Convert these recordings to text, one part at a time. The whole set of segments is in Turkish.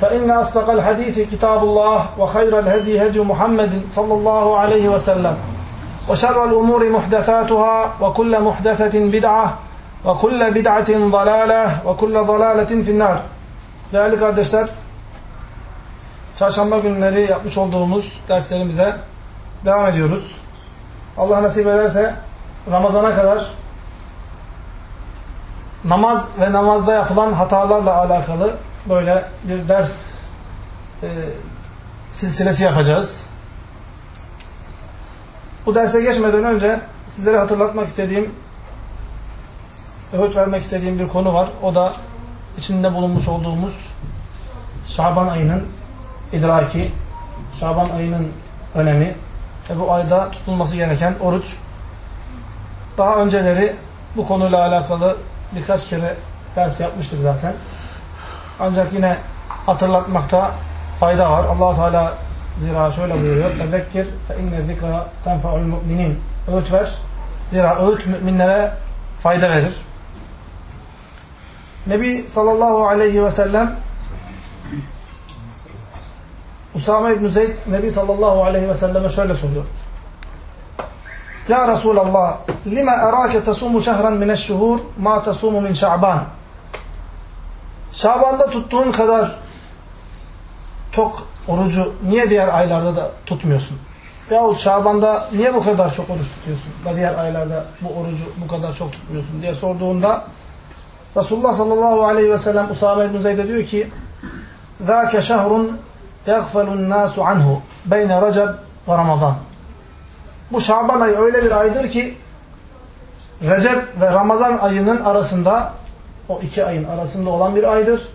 فإن أصدق الحديث كتاب الله وخير الهدي هدي محمد صلى الله عليه وسلم وشر الأمور محدثاتها وكل محدثة بدعة وكل بدعة ضلالة وكل ضلالة في النار Değerli kardeşler, çarşamba günleri yapmış olduğumuz derslerimize devam ediyoruz. Allah nasip ederse Ramazan'a kadar namaz ve namazda yapılan hatalarla alakalı böyle bir ders e, silsilesi yapacağız. Bu derse geçmeden önce sizlere hatırlatmak istediğim, öğüt vermek istediğim bir konu var. O da içinde bulunmuş olduğumuz Şaban ayının idraki, Şaban ayının önemi ve bu ayda tutulması gereken oruç. Daha önceleri bu konuyla alakalı birkaç kere ders yapmıştık zaten. Ancak yine hatırlatmakta fayda var. allah Teala zira şöyle buyuruyor. Fezekkir fe inne zikra tenfa'ul mu'minin. Öğüt ver. Zira öğüt müminlere fayda verir. Nebi sallallahu aleyhi ve sellem Usame İbn Zeyd Nebi sallallahu aleyhi ve selleme şöyle soruyor. Ya Resulallah lima erake tesumu şehran mineşşuhur ma tesumu min şa'ban Şaban'da tuttuğun kadar çok orucu niye diğer aylarda da tutmuyorsun? Yahut Şaban'da niye bu kadar çok oruç tutuyorsun? Da diğer aylarda bu orucu bu kadar çok tutmuyorsun diye sorduğunda Resulullah sallallahu aleyhi ve sellem Usame ibn Zeyd'e diyor ki ذَاكَ شَهْرٌ يَغْفَلُ النَّاسُ عَنْهُ بَيْنَ رَجَبْ ve Ramazan. Bu Şaban ayı öyle bir aydır ki Recep ve Ramazan ayının arasında o iki ayın arasında olan bir aydır.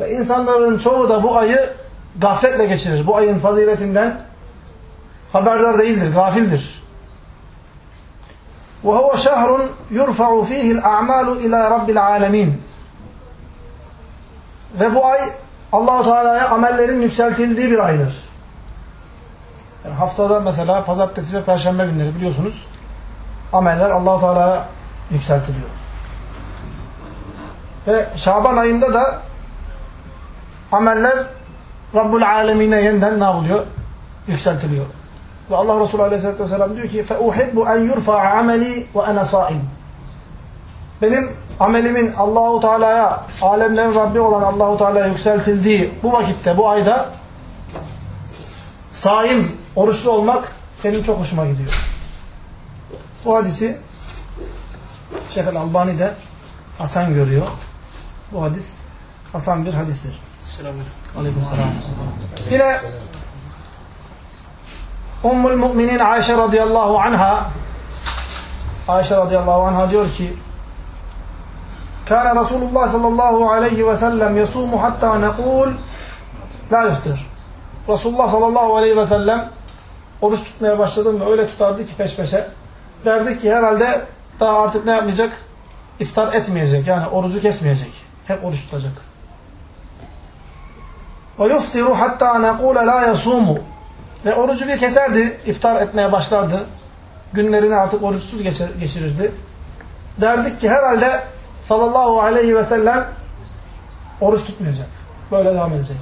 Ve insanların çoğu da bu ayı gafletle geçirir. Bu ayın faziletinden haberdar değildir, gafildir. وَهُوَ شَهْرٌ يُرْفَعُ ف۪يهِ الْاَعْمَالُ اِلَى رَبِّ الْعَالَمِينَ Ve bu ay Allahu Teala'ya amellerin yükseltildiği bir aydır. Yani haftada mesela pazartesi ve perşembe günleri biliyorsunuz ameller Allahu Teala'ya yükseltiliyor. Ve Şaban ayında da ameller Rabbul Alemine yeniden ne yapılıyor? Yükseltiliyor. Ve Allah Resulü Aleyhisselatü Vesselam diyor ki فَاُحِبُّ اَنْ يُرْفَعَ عَمَلِي وَاَنَا صَائِمْ Benim amelimin Allahu Teala'ya, alemlerin Rabbi olan Allahu Teala'ya yükseltildiği bu vakitte, bu ayda saim, oruçlu olmak benim çok hoşuma gidiyor. Bu hadisi Şeyh Albani de Hasan görüyor. Bu hadis Hasan bir hadistir. Aleyküm selam. Yine Ummul Müminin Ayşe radıyallahu anha Ayşe radıyallahu anha diyor ki Kâne Resulullah sallallahu aleyhi ve sellem yasumu hatta nekul la yuftir. Resulullah sallallahu aleyhi ve sellem oruç tutmaya başladı ve öyle tutardı ki peş peşe. Derdik ki herhalde daha artık ne yapmayacak? İftar etmeyecek. Yani orucu kesmeyecek Hep oruç tutacak. Ve yuftiru hatta nekule la yasumu. Ve orucu bir keserdi. iftar etmeye başlardı. Günlerini artık oruçsuz geçirirdi. Derdik ki herhalde sallallahu aleyhi ve sellem oruç tutmayacak. Böyle devam edecek.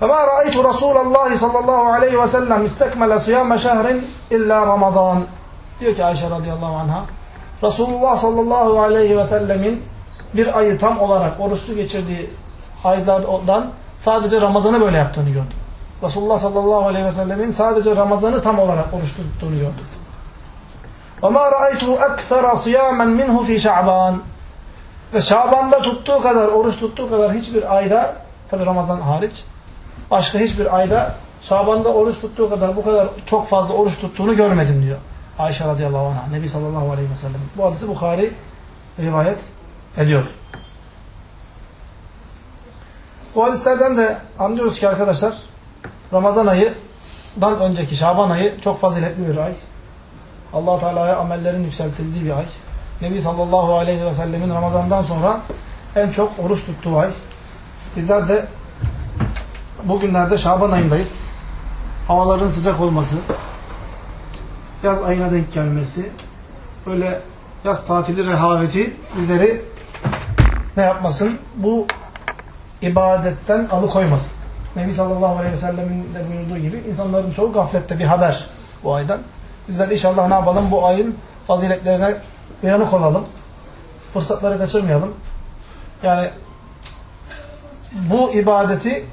فما رأيت رسول الله صلى الله عليه وسلم استكمل صيام شهر إلا رمضان diyor ki Ayşe radıyallahu anha Resulullah sallallahu aleyhi ve sellemin bir ayı tam olarak oruçlu geçirdiği aylardan sadece Ramazan'ı böyle yaptığını gördüm. Resulullah sallallahu aleyhi ve sellemin sadece Ramazan'ı tam olarak oruç tuttuğunu gördük. وَمَا رَأَيْتُهُ أَكْثَرَ صِيَامًا مِنْهُ فِي شَعْبَانِ Ve Şaban'da tuttuğu kadar, oruç tuttuğu kadar hiçbir ayda, tabi Ramazan hariç, başka hiçbir ayda Şaban'da oruç tuttuğu kadar bu kadar çok fazla oruç tuttuğunu görmedim diyor. Ayşe radıyallahu anh'a, Nebi sallallahu aleyhi ve sellem. Bu hadisi Bukhari rivayet ediyor. Bu hadislerden de anlıyoruz ki arkadaşlar Ramazan ayıdan önceki Şaban ayı çok faziletli bir ay. allah Teala'ya amellerin yükseltildiği bir ay. Nebi sallallahu aleyhi ve sellemin Ramazan'dan sonra en çok oruç tuttuğu ay. Bizler de bugünlerde Şaban ayındayız. Havaların sıcak olması, yaz ayına denk gelmesi, öyle yaz tatili rehaveti bizleri ne yapmasın? Bu ibadetten alıkoymasın. Nebi sallallahu aleyhi ve sellemin de buyurduğu gibi insanların çoğu gaflette bir haber bu aydan. Bizler inşallah ne yapalım? Bu ayın faziletlerine uyanık olalım. Fırsatları kaçırmayalım. Yani bu ibadeti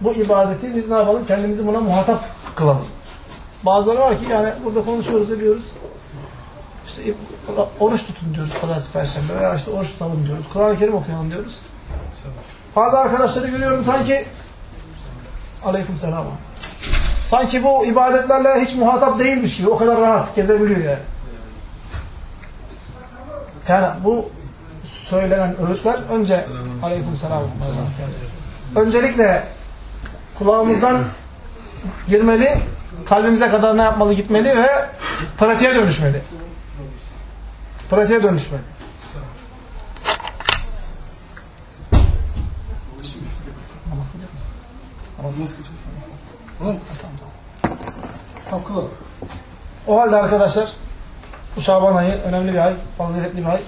bu ibadeti biz ne yapalım? Kendimizi buna muhatap kılalım. Bazıları var ki yani burada konuşuyoruz ediyoruz. İşte oruç tutun diyoruz pazartesi perşembe veya işte oruç tutalım diyoruz. Kur'an-ı Kerim okuyalım diyoruz. Bazı arkadaşları görüyorum sanki aleyküm selam. Sanki bu ibadetlerle hiç muhatap değilmiş gibi. O kadar rahat gezebiliyor yani. Yani bu söylenen öğütler önce aleyküm selam. Öncelikle kulağımızdan girmeli, kalbimize kadar ne yapmalı gitmeli ve pratiğe dönüşmeli. Pratiğe dönüşmeli. O halde arkadaşlar bu Şaban ayı önemli bir ay, faziletli bir ay.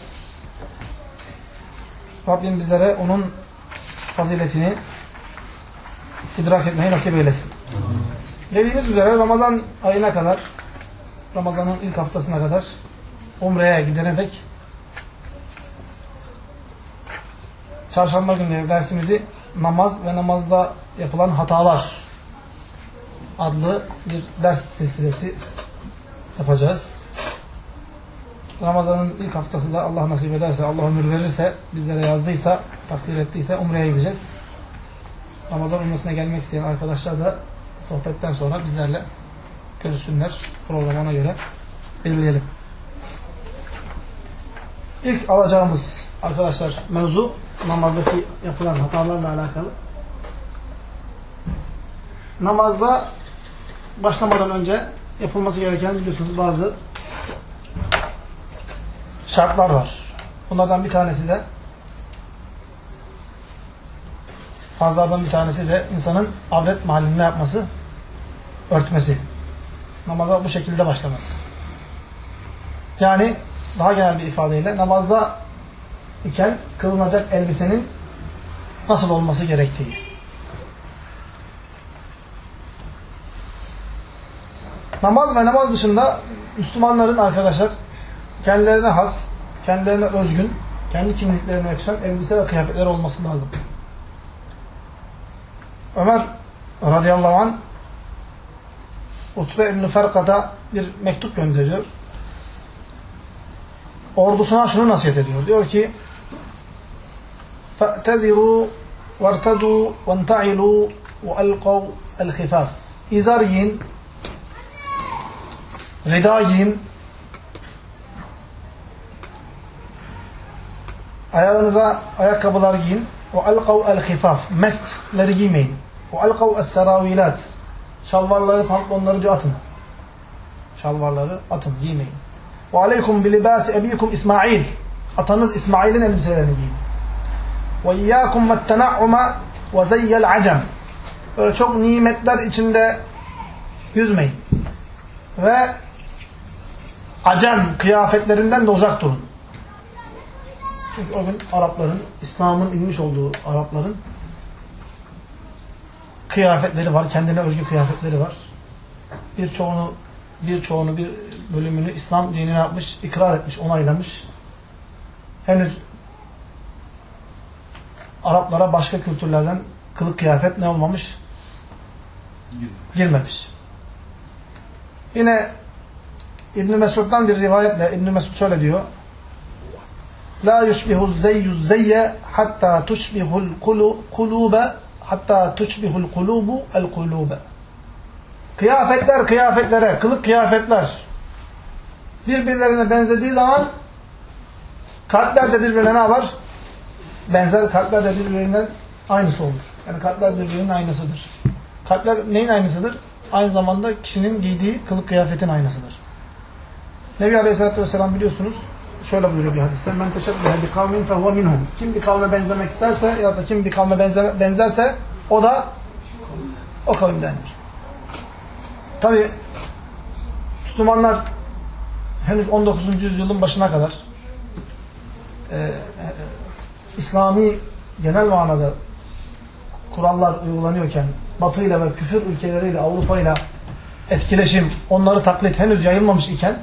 Rabbim bizlere onun faziletini idrak etmeyi nasip eylesin. Dediğimiz üzere Ramazan ayına kadar, Ramazan'ın ilk haftasına kadar Umre'ye gidene dek çarşamba günleri dersimizi namaz ve namazda yapılan hatalar adlı bir ders silsilesi yapacağız. Ramazan'ın ilk haftası da Allah nasip ederse, Allah ömür verirse, bizlere yazdıysa, takdir ettiyse Umre'ye gideceğiz. Ramazan umresine gelmek isteyen arkadaşlar da sohbetten sonra bizlerle görüşsünler. Programına göre belirleyelim. İlk alacağımız arkadaşlar mevzu namazdaki yapılan hatalarla alakalı. Namazda başlamadan önce yapılması gereken biliyorsunuz bazı şartlar var. Bunlardan bir tanesi de fazladan bir tanesi de insanın avret mahallini yapması? Örtmesi. Namaza bu şekilde başlaması. Yani daha genel bir ifadeyle namazda iken kılınacak elbisenin nasıl olması gerektiği. Namaz ve namaz dışında Müslümanların arkadaşlar kendilerine has, kendilerine özgün, kendi kimliklerine yakışan elbise ve kıyafetler olması lazım. Ömer radıyallahu anh Utbe İbn-i Ferkat'a bir mektup gönderiyor Ordusuna şunu nasihat ediyor. Diyor ki فَاَتَذِرُوا وَارْتَدُوا وَانْتَعِلُوا وَاَلْقَوْا الْخِفَافِ İzar yiyin, rida giyin, ayağınıza ayakkabılar giyin, وَاَلْقَوْا الْخِفَافِ Mestleri giymeyin. وَاَلْقَوْا السَّرَاوِيلَاتِ Şalvarları, pantolonları diyor atın. Şalvarları atın, giymeyin. Ve aleykum bilibâsi ebîkum İsmail. Atanız İsmail'in elbiselerini giyin. Ve iyyâkum vettena'uma ve zeyyel acem. Böyle çok nimetler içinde yüzmeyin. Ve acem kıyafetlerinden de uzak durun. Çünkü o gün Arapların, İslam'ın inmiş olduğu Arapların kıyafetleri var, kendine özgü kıyafetleri var. Birçoğunu birçoğunu bir bölümünü İslam dinine yapmış, ikrar etmiş, onaylamış. Henüz Araplara başka kültürlerden kılık kıyafet ne olmamış? girmemiş. Yine İbn Mesud'dan bir rivayetle İbn Mesud şöyle diyor. La yushbihu zeyyu zeyye hatta tushbihul kulube hatta tushbihul kulubu el kulube. Kıyafetler kıyafetlere, kılık kıyafetler birbirlerine benzediği zaman kalpler de birbirine ne var? Benzer kalpler de birbirine aynısı olur. Yani kalpler birbirinin aynısıdır. Kalpler neyin aynısıdır? Aynı zamanda kişinin giydiği kılık kıyafetin aynısıdır. Nebi Aleyhisselatü Vesselam biliyorsunuz şöyle buyuruyor bir hadiste. Men teşebbehe bi kavmin fehuve minhum. Kim bir kavme benzemek isterse ya da kim bir kavme benzer, benzerse o da o kavimdendir. Tabi Müslümanlar henüz 19. yüzyılın başına kadar e, e, İslami genel manada kurallar uygulanıyorken Batı ile ve küfür ülkeleriyle Avrupa ile etkileşim, onları taklit henüz yayılmamış iken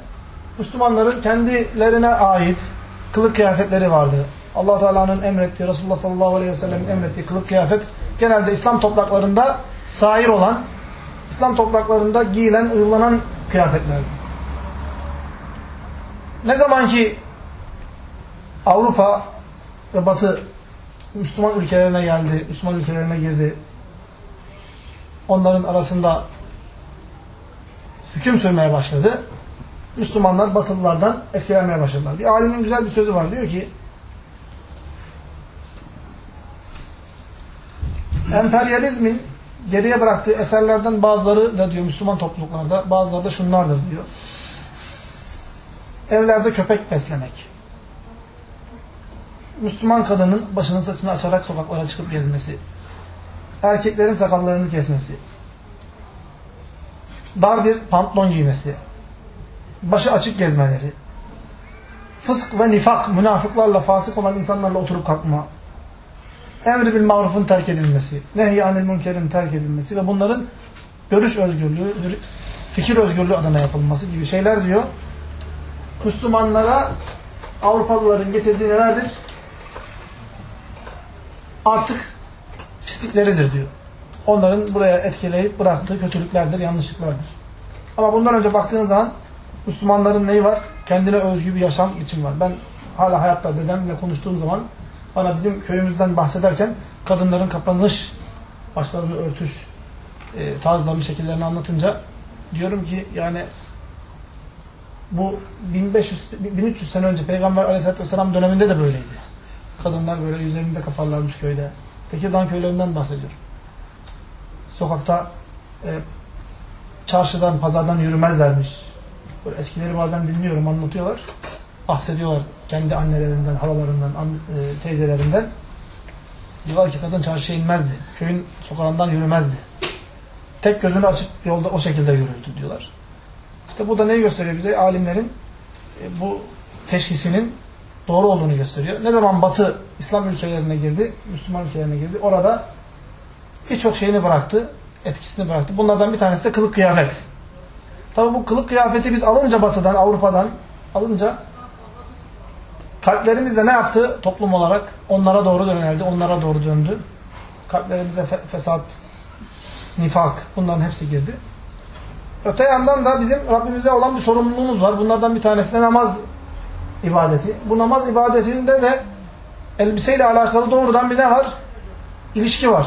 Müslümanların kendilerine ait kılık kıyafetleri vardı. allah Teala'nın emrettiği, Resulullah sallallahu aleyhi ve sellem'in emrettiği kılık kıyafet genelde İslam topraklarında sair olan, İslam topraklarında giyilen, uygulanan kıyafetlerdi. Ne zaman ki Avrupa ve Batı Müslüman ülkelerine geldi, Müslüman ülkelerine girdi, onların arasında hüküm sürmeye başladı. Müslümanlar Batılılardan etkilenmeye başladılar. Bir alimin güzel bir sözü var. Diyor ki emperyalizmin geriye bıraktığı eserlerden bazıları da diyor Müslüman topluluklarda bazıları da şunlardır diyor. Evlerde köpek beslemek. Müslüman kadının başının saçını açarak sokaklara çıkıp gezmesi. Erkeklerin sakallarını kesmesi. Dar bir pantolon giymesi. Başı açık gezmeleri. Fısk ve nifak, münafıklarla, fasık olan insanlarla oturup kalkma. Emri bil marufun terk edilmesi. Nehy anil münkerin terk edilmesi ve bunların görüş özgürlüğü, fikir özgürlüğü adına yapılması gibi şeyler diyor. Müslümanlara Avrupalıların getirdiği nelerdir? Artık pislikleridir diyor. Onların buraya etkileyip bıraktığı kötülüklerdir, yanlışlıklardır. Ama bundan önce baktığın zaman Müslümanların neyi var? Kendine özgü bir yaşam biçimi var. Ben hala hayatta dedemle konuştuğum zaman bana bizim köyümüzden bahsederken kadınların kapanış, başlarını örtüş e, tarzlarını, şekillerini anlatınca diyorum ki yani bu 1500 1300 sene önce Peygamber Aleyhisselatü Vesselam döneminde de böyleydi. Kadınlar böyle yüzlerinde kaparlarmış köyde. Tekirdağ köylerinden bahsediyorum. Sokakta e, çarşıdan, pazardan yürümezlermiş. Böyle eskileri bazen dinliyorum, anlatıyorlar. Bahsediyorlar kendi annelerinden, halalarından, e, teyzelerinden. Diyorlar ki kadın çarşıya inmezdi. Köyün sokağından yürümezdi. Tek gözünü açıp yolda o şekilde yürürdü diyorlar. İşte bu da neyi gösteriyor bize? Alimlerin e, bu teşhisinin doğru olduğunu gösteriyor. Ne zaman Batı İslam ülkelerine girdi, Müslüman ülkelerine girdi, orada birçok şeyini bıraktı, etkisini bıraktı. Bunlardan bir tanesi de kılık kıyafet. Tabi bu kılık kıyafeti biz alınca Batı'dan, Avrupa'dan alınca kalplerimiz de ne yaptı toplum olarak? Onlara doğru yöneldi, onlara doğru döndü. Kalplerimize fe fesat, nifak bunların hepsi girdi. Öte yandan da bizim Rabbimize olan bir sorumluluğumuz var. Bunlardan bir tanesi de namaz ibadeti. Bu namaz ibadetinde de elbiseyle alakalı doğrudan bir ne var? İlişki var.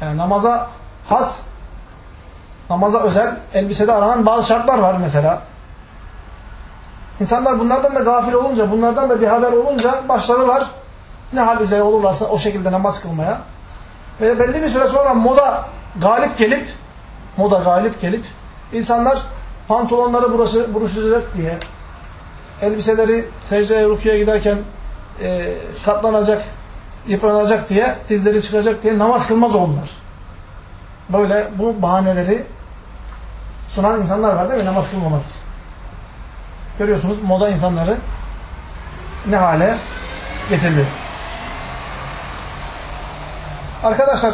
Yani namaza has, namaza özel elbisede aranan bazı şartlar var mesela. İnsanlar bunlardan da gafil olunca, bunlardan da bir haber olunca başlarılar ne hal üzere olurlarsa o şekilde namaz kılmaya. Ve belli bir süre sonra moda galip gelip moda galip gelip insanlar pantolonları buruşacak diye elbiseleri secdeye rukiye giderken e, katlanacak, yıpranacak diye, dizleri çıkacak diye namaz kılmaz oldular. Böyle bu bahaneleri sunan insanlar var değil mi? Namaz kılmamak için. Görüyorsunuz moda insanları ne hale getirdi. Arkadaşlar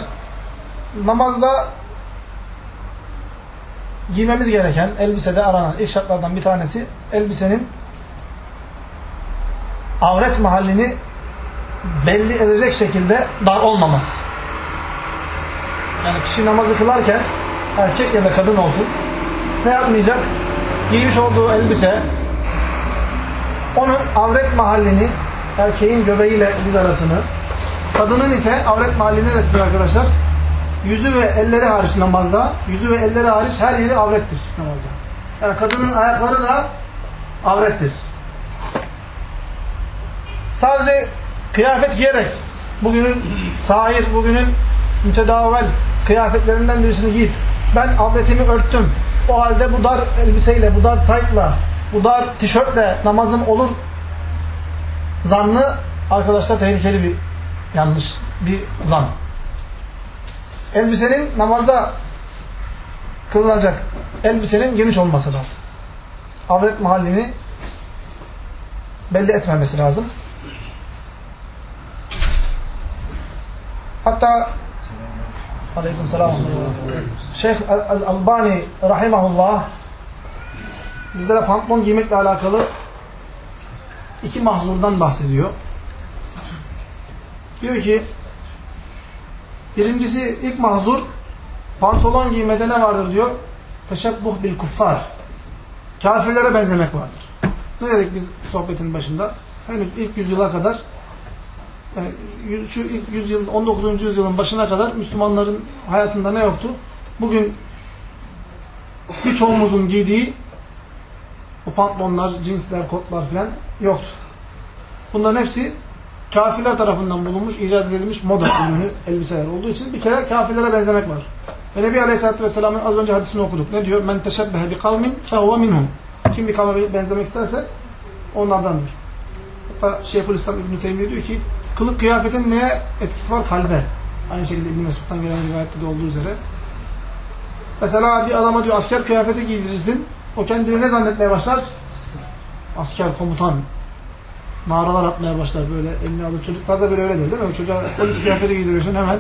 namazda giymemiz gereken elbisede aranan ilk şartlardan bir tanesi elbisenin avret mahallini belli edecek şekilde dar olmaması. Yani kişi namazı kılarken erkek ya da kadın olsun ne yapmayacak? Giymiş olduğu elbise onun avret mahallini erkeğin göbeğiyle diz arasını kadının ise avret mahallini neresidir arkadaşlar? Yüzü ve elleri hariç namazda yüzü ve elleri hariç her yeri avrettir namazda. Yani kadının ayakları da avrettir. Sadece kıyafet giyerek bugünün sahir, bugünün mütedavel kıyafetlerinden birisini giyip ben avretimi örttüm. O halde bu dar elbiseyle, bu dar taytla, bu dar tişörtle namazım olur zannı arkadaşlar tehlikeli bir yanlış bir zan. Elbisenin namazda kılınacak elbisenin geniş olması lazım. Avret mahallini belli etmemesi lazım. Hatta Aleyküm selam. Şeyh Al-Albani rahimahullah bizlere pantolon giymekle alakalı iki mahzurdan bahsediyor. Diyor ki birincisi ilk mahzur pantolon giymede ne vardır diyor? Teşebbuh bil kuffar. Kafirlere benzemek vardır. Ne dedik biz sohbetin başında? Henüz ilk yüzyıla kadar yani şu ilk yüzyıl, 19. yüzyılın başına kadar Müslümanların hayatında ne yoktu? Bugün birçoğumuzun giydiği o pantolonlar, cinsler, kotlar filan yoktu. Bunların hepsi kafirler tarafından bulunmuş, icat edilmiş moda ürünü, elbiseler olduğu için bir kere kafirlere benzemek var. Ve Nebi Aleyhisselatü Vesselam'ın az önce hadisini okuduk. Ne diyor? Men teşebbehe bi kavmin fehuve minhum. Kim bir kavme benzemek isterse onlardandır. Hatta Şeyhülislam İbn-i Teymiye diyor ki kılık kıyafetin neye etkisi var? Kalbe. Aynı şekilde İbn-i Mesud'dan gelen rivayette de olduğu üzere. Mesela bir adama diyor asker kıyafeti giydirirsin. O kendini ne zannetmeye başlar? Asker, komutan. Naralar atmaya başlar böyle elini alır. Çocuklar da böyle öyledir değil mi? Çocuğa polis kıyafeti giydiriyorsun hemen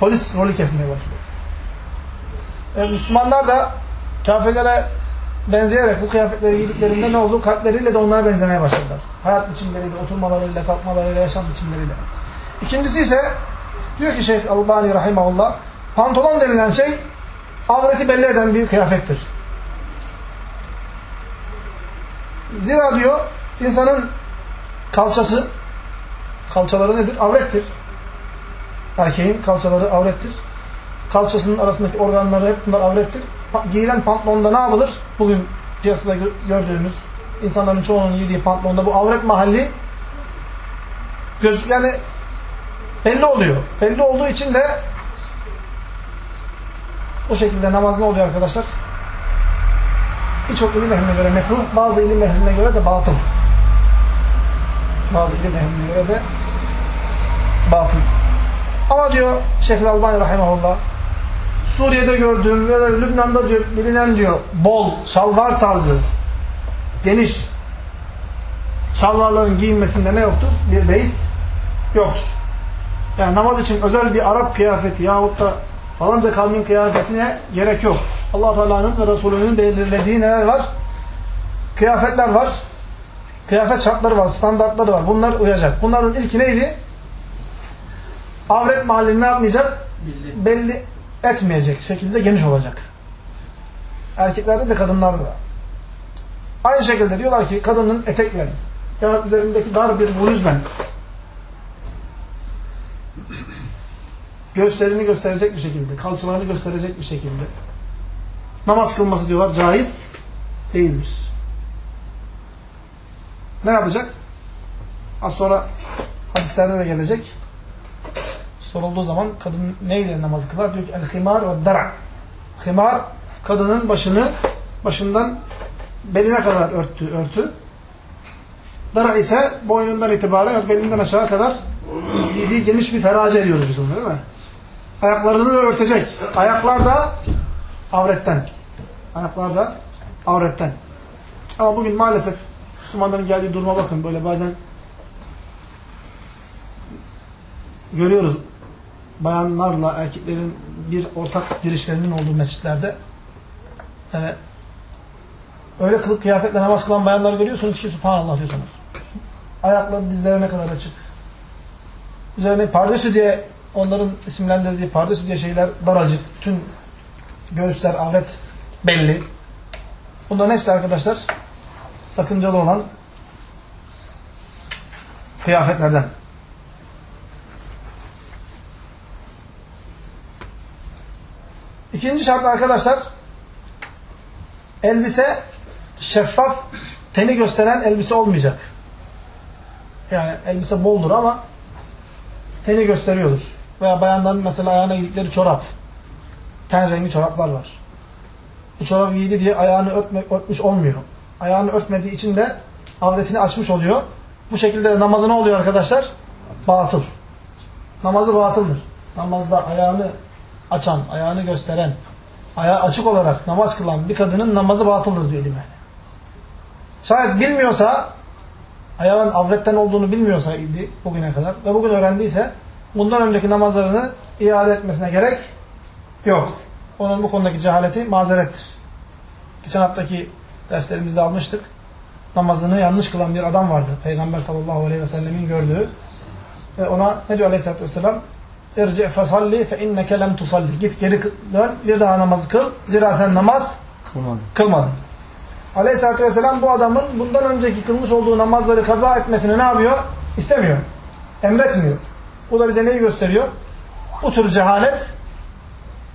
polis rolü kesmeye başlıyor. E, Müslümanlar da kafirlere benzeyerek bu kıyafetleri giydiklerinde ne oldu? Kalpleriyle de onlara benzemeye başladılar. Hayat biçimleriyle, oturmalarıyla, kalkmalarıyla, yaşam biçimleriyle. İkincisi ise diyor ki Şeyh Albani Rahimahullah pantolon denilen şey avreti belli eden bir kıyafettir. Zira diyor insanın kalçası kalçaları nedir? Avrettir. Erkeğin kalçaları avrettir. Kalçasının arasındaki organları hep bunlar avrettir. Giyilen pantolonda ne yapılır? Bugün piyasada gördüğümüz insanların çoğunun giydiği pantolonda bu avret mahalli göz yani belli oluyor. Belli olduğu için de o şekilde namaz ne oluyor arkadaşlar? Birçok ilim ehline göre mekruh, bazı ilim ehline göre de batıl. Bazı ilim ehline göre de batıl. Ama diyor Şeyh Albani Rahimahullah Suriye'de gördüğüm ya da Lübnan'da diyor, bilinen diyor bol, şalvar tarzı geniş şalvarların giyinmesinde ne yoktur? Bir beis yoktur. Yani namaz için özel bir Arap kıyafeti yahut da falanca kavmin kıyafetine gerek yok. allah Teala'nın ve Resulünün belirlediği neler var? Kıyafetler var. Kıyafet şartları var, standartları var. Bunlar uyacak. Bunların ilki neydi? Avret mahallini ne yapmayacak? Belli. Belli etmeyecek şekilde geniş olacak. Erkeklerde de kadınlarda da. Aynı şekilde diyorlar ki kadının etekleri ya üzerindeki dar bir bluzla göğüslerini gösterecek bir şekilde, kalçalarını gösterecek bir şekilde namaz kılması diyorlar caiz değildir. Ne yapacak? Az sonra hadislerde de gelecek. Sorulduğu zaman kadın neyle namaz kılar? Diyor ki el-himar ve dara. Himar kadının başını başından beline kadar örtü, örtü. Dara ise boynundan itibaren belinden aşağı kadar giydiği geniş bir ferace diyoruz biz onu değil mi? Ayaklarını da örtecek. Ayaklar da avretten. Ayaklar da avretten. Ama bugün maalesef Müslümanların geldiği duruma bakın. Böyle bazen görüyoruz bayanlarla erkeklerin bir ortak girişlerinin olduğu mescitlerde yani öyle kılık kıyafetle namaz kılan bayanları görüyorsunuz ki subhanallah diyorsunuz. Ayakları dizlerine kadar açık. Üzerine pardesü diye onların isimlendirdiği pardesü diye şeyler daracık. Bütün göğüsler, avret belli. Bunların hepsi arkadaşlar sakıncalı olan kıyafetlerden. İkinci şart arkadaşlar elbise şeffaf teni gösteren elbise olmayacak. Yani elbise boldur ama teni gösteriyordur. Veya bayanların mesela ayağına giydikleri çorap. Ten rengi çoraplar var. Bu çorabı giydi diye ayağını örtme, örtmüş olmuyor. Ayağını örtmediği için de avretini açmış oluyor. Bu şekilde de namazı ne oluyor arkadaşlar? Batıl. Namazı batıldır. Namazda ayağını açan, ayağını gösteren, ayağı açık olarak namaz kılan bir kadının namazı batıldır diyor ehli. Şayet bilmiyorsa, ayağın avretten olduğunu bilmiyorsa idi bugüne kadar ve bugün öğrendiyse bundan önceki namazlarını iade etmesine gerek yok. Onun bu konudaki cehaleti mazerettir. Geçen haftaki derslerimizde almıştık. Namazını yanlış kılan bir adam vardı. Peygamber sallallahu aleyhi ve sellemin gördüğü. Ve ona ne diyor aleyhissalatü vesselam? İrci fesalli fe inneke lem tusalli. Git geri dön, bir daha namazı kıl. Zira sen namaz Kılmadım. kılmadın. Aleyhisselatü vesselam bu adamın bundan önceki kılmış olduğu namazları kaza etmesini ne yapıyor? İstemiyor. Emretmiyor. Bu da bize neyi gösteriyor? Bu tür cehalet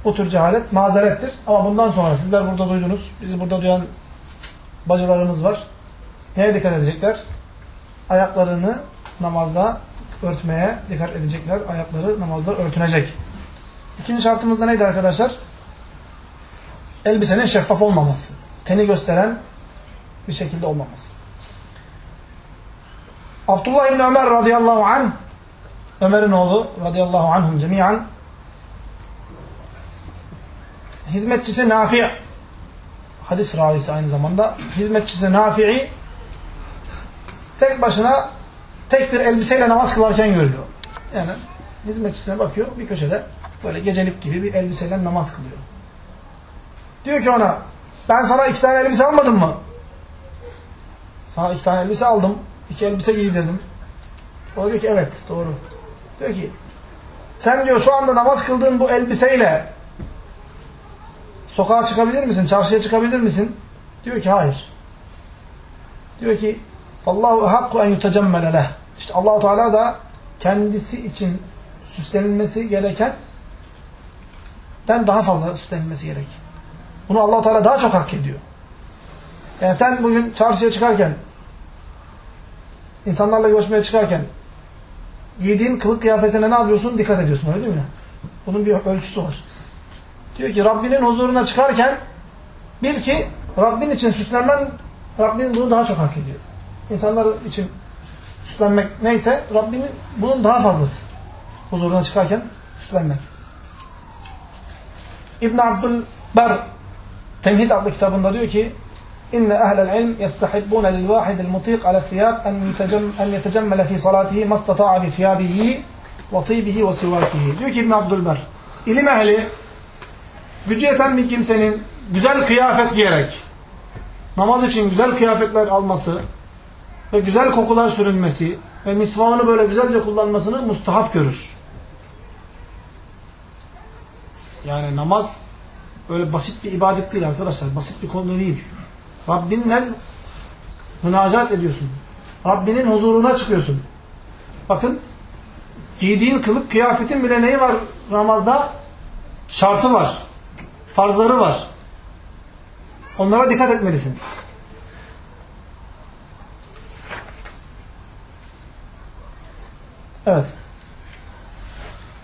bu tür cehalet mazerettir. Ama bundan sonra sizler burada duydunuz. Bizi burada duyan bacılarımız var. Neye dikkat edecekler? Ayaklarını namazda örtmeye dikkat edecekler. Ayakları namazda örtünecek. İkinci şartımız da neydi arkadaşlar? Elbisenin şeffaf olmaması. Teni gösteren bir şekilde olmaması. Abdullah İbni Ömer radıyallahu anh Ömer'in oğlu radıyallahu anhum cemiyen hizmetçisi Nafi hadis ravisi aynı zamanda hizmetçisi Nafi'i tek başına tek bir elbiseyle namaz kılarken görüyor. Yani hizmetçisine bakıyor bir köşede böyle gecelik gibi bir elbiseyle namaz kılıyor. Diyor ki ona ben sana iki tane elbise almadım mı? Sana iki tane elbise aldım. iki elbise giydirdim. O diyor ki evet doğru. Diyor ki sen diyor şu anda namaz kıldığın bu elbiseyle sokağa çıkabilir misin? Çarşıya çıkabilir misin? Diyor ki hayır. Diyor ki Allahu hakku en yutecemmele leh. İşte Allahu Teala da kendisi için süslenilmesi gereken den daha fazla süslenilmesi gerek. Bunu Allah Teala daha çok hak ediyor. Yani sen bugün çarşıya çıkarken insanlarla görüşmeye çıkarken giydiğin kılık kıyafetine ne yapıyorsun? Dikkat ediyorsun öyle değil mi? Bunun bir ölçüsü var. Diyor ki Rabbinin huzuruna çıkarken bil ki Rabbin için süslenmen Rabbin bunu daha çok hak ediyor. İnsanlar için süslenmek neyse Rabbinin bunun daha fazlası. Huzuruna çıkarken süslenmek. İbn Abdülber Temhid adlı kitabında diyor ki İnne ehlel ilm yestahibbune lil vahidil mutiq ala thiyab en yetecemmele fi salatihi mastata'a bi thiyabihi ve tibihi ve sivakihi. Diyor ki İbn Abdülber ilim ehli gücü yeten bir kimsenin güzel kıyafet giyerek namaz için güzel kıyafetler alması ve güzel kokular sürünmesi ve misvağını böyle güzelce kullanmasını mustahap görür. Yani namaz böyle basit bir ibadet değil arkadaşlar. Basit bir konu değil. Rabbinle münacat ediyorsun. Rabbinin huzuruna çıkıyorsun. Bakın giydiğin kılık kıyafetin bile neyi var namazda? Şartı var. Farzları var. Onlara dikkat etmelisin. Evet.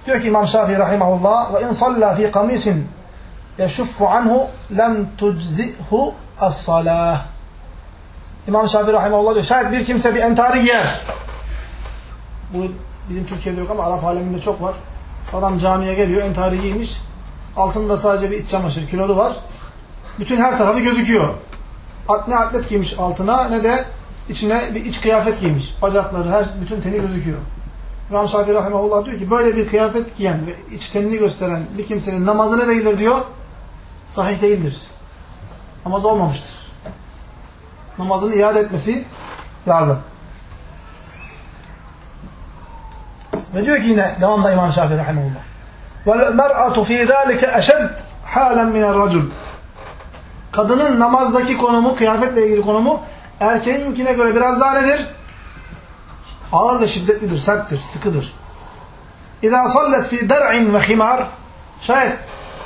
Diyor ki İmam Şafii rahimahullah ve in salla fi kamisin yeşuffu anhu lem tuczihu as-salah. İmam Şafii rahimahullah diyor şayet bir kimse bir entari yer. Bu bizim Türkiye'de yok ama Arap aleminde çok var. Adam camiye geliyor entari giymiş. Altında sadece bir iç çamaşır kilolu var. Bütün her tarafı gözüküyor. Ne atlet giymiş altına ne de içine bir iç kıyafet giymiş. Bacakları, her bütün teni gözüküyor. İmam Şafii Rahimahullah diyor ki böyle bir kıyafet giyen ve iç tenini gösteren bir kimsenin namazı ne değildir diyor? Sahih değildir namaz olmamıştır. Namazını iade etmesi lazım. Ve diyor ki yine devamda İmam Şafii rahimehullah. Vel mer'atu fi zalika eşed halen min er-racul. Kadının namazdaki konumu, kıyafetle ilgili konumu erkeğinkine göre biraz daha nedir? Ağır da şiddetlidir, serttir, sıkıdır. İza sallet fi der'in ve himar şayet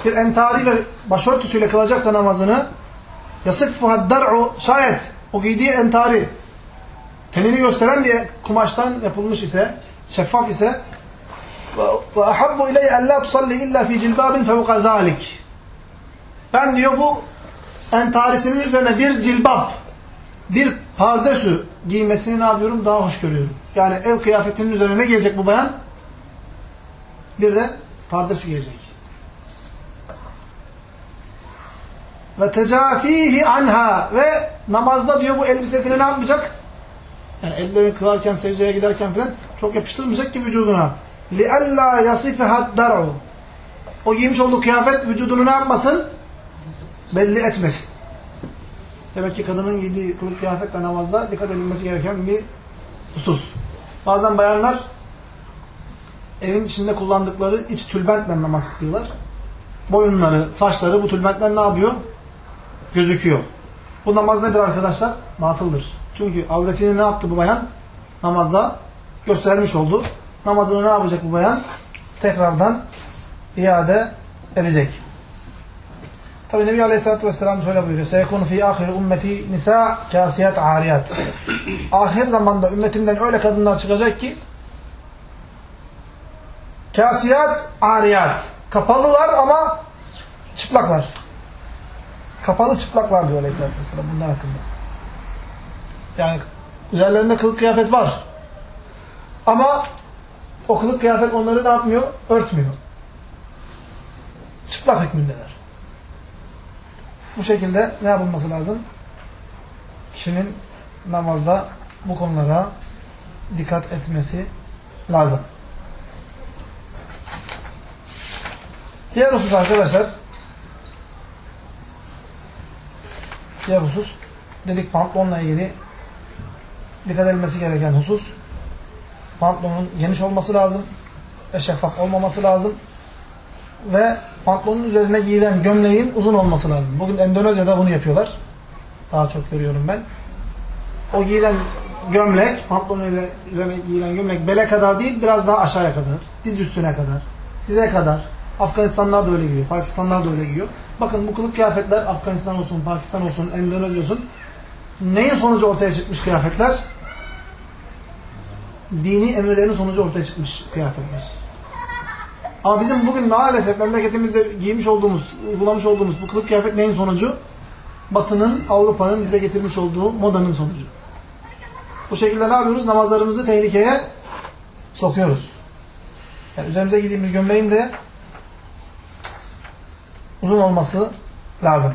bir entari ve başörtüsüyle kılacaksa namazını yasiffuhad der'u şayet o giydiği entari tenini gösteren bir kumaştan yapılmış ise şeffaf ise ve ahabbu ileyye en la tusalli illa fi cilbabin fevqa zalik ben diyor bu entarisinin üzerine bir cilbab bir pardesü giymesini ne yapıyorum? Daha hoş görüyorum. Yani ev kıyafetinin üzerine ne gelecek bu bayan? Bir de pardesü gelecek. Ve tecafihi anha ve namazda diyor bu elbisesini ne yapmayacak? Yani ellerini kılarken, secdeye giderken falan çok yapıştırmayacak ki vücuduna. لِأَلَّا يَصِفَهَا الدَّرْعُ O giymiş olduğu kıyafet vücudunu ne yapmasın? Belli etmesin. Demek ki kadının giydiği kılık kıyafetle namazda dikkat edilmesi gereken bir husus. Bazen bayanlar evin içinde kullandıkları iç tülbentle namaz kılıyorlar. Boyunları, saçları bu tülbentle ne yapıyor? Gözüküyor. Bu namaz nedir arkadaşlar? Batıldır. Çünkü avretini ne yaptı bu bayan? Namazda göstermiş oldu. Namazını ne yapacak bu bayan? Tekrardan iade edecek. Tabi Nebi Aleyhisselatü Vesselam şöyle buyuruyor. Seyekunu fi ahir ümmeti nisa kasiyat ariyat. Ahir zamanda ümmetimden öyle kadınlar çıkacak ki kasiyat ariyat. Kapalılar ama çıplaklar. Kapalı çıplaklar diyor Aleyhisselatü Vesselam bunlar hakkında. Yani üzerlerinde kılık kıyafet var. Ama o kılık kıyafet onları ne yapmıyor? Örtmüyor. Çıplak hükmündeler. Bu şekilde ne yapılması lazım? Kişinin namazda bu konulara dikkat etmesi lazım. Diğer husus arkadaşlar diğer husus dedik pantolonla ilgili dikkat edilmesi gereken husus pantolonun geniş olması lazım ve şeffaf olmaması lazım ve pantolonun üzerine giyilen gömleğin uzun olması lazım. Bugün Endonezya'da bunu yapıyorlar. Daha çok görüyorum ben. O giyilen gömlek, pantolonun üzerine giyilen gömlek bele kadar değil, biraz daha aşağıya kadar. Diz üstüne kadar. Dize kadar. Afganistanlar da öyle giyiyor. Pakistanlar da öyle giyiyor. Bakın bu kılık kıyafetler Afganistan olsun, Pakistan olsun, Endonezya olsun. Neyin sonucu ortaya çıkmış kıyafetler? Dini emirlerin sonucu ortaya çıkmış kıyafetler. Ama bizim bugün maalesef memleketimizde giymiş olduğumuz, uygulamış olduğumuz bu kılık kıyafet neyin sonucu? Batı'nın, Avrupa'nın bize getirmiş olduğu modanın sonucu. Bu şekilde ne yapıyoruz? Namazlarımızı tehlikeye sokuyoruz. Yani üzerimize giydiğimiz gömleğin de uzun olması lazım.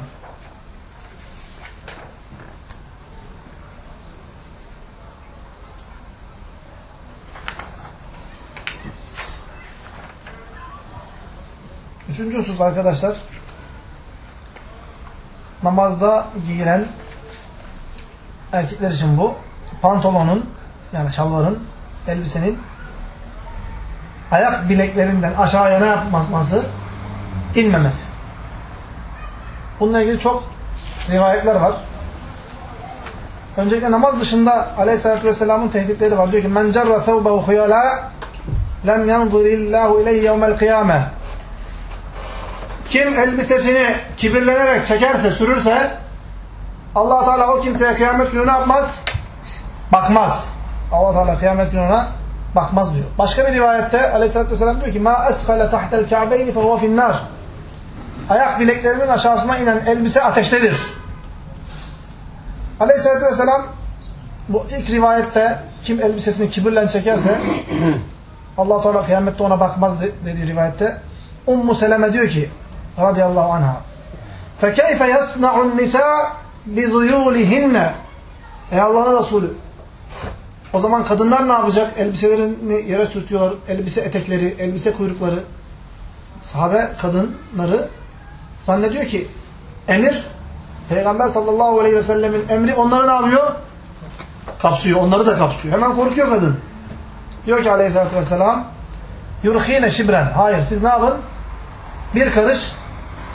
Üçüncü husus arkadaşlar namazda giyilen erkekler için bu pantolonun yani şalvarın elbisenin ayak bileklerinden aşağıya ne yapması? inmemesi. Bununla ilgili çok rivayetler var. Öncelikle namaz dışında Aleyhisselatü Vesselam'ın tehditleri var. Diyor ki men cerra thawbahu khuyala lem yanzurillahu ileyhi yevmel kıyame kim elbisesini kibirlenerek çekerse, sürürse allah Teala o kimseye kıyamet günü ne yapmaz? Bakmaz. allah Teala kıyamet günü ona bakmaz diyor. Başka bir rivayette Aleyhisselatü Vesselam diyor ki ma esfele tahtel ka'beyni fehuve finnar Ayak bileklerinin aşağısına inen elbise ateştedir. Aleyhissalatü vesselam bu ilk rivayette kim elbisesini kibirlen çekerse allah Teala kıyamette ona bakmaz dediği rivayette Ummu Seleme diyor ki radıyallahu anha. فَكَيْفَ يَصْنَعُ النِّسَاء بِذُيُولِهِنَّ Ey Allah'ın Resulü o zaman kadınlar ne yapacak? Elbiselerini yere sürtüyorlar. Elbise etekleri, elbise kuyrukları. Sahabe kadınları zannediyor ki emir Peygamber sallallahu aleyhi ve sellemin emri onları ne yapıyor? Kapsıyor. Onları da kapsıyor. Hemen korkuyor kadın. Diyor ki aleyhissalatü vesselam yurhine şibren. Hayır siz ne yapın? Bir karış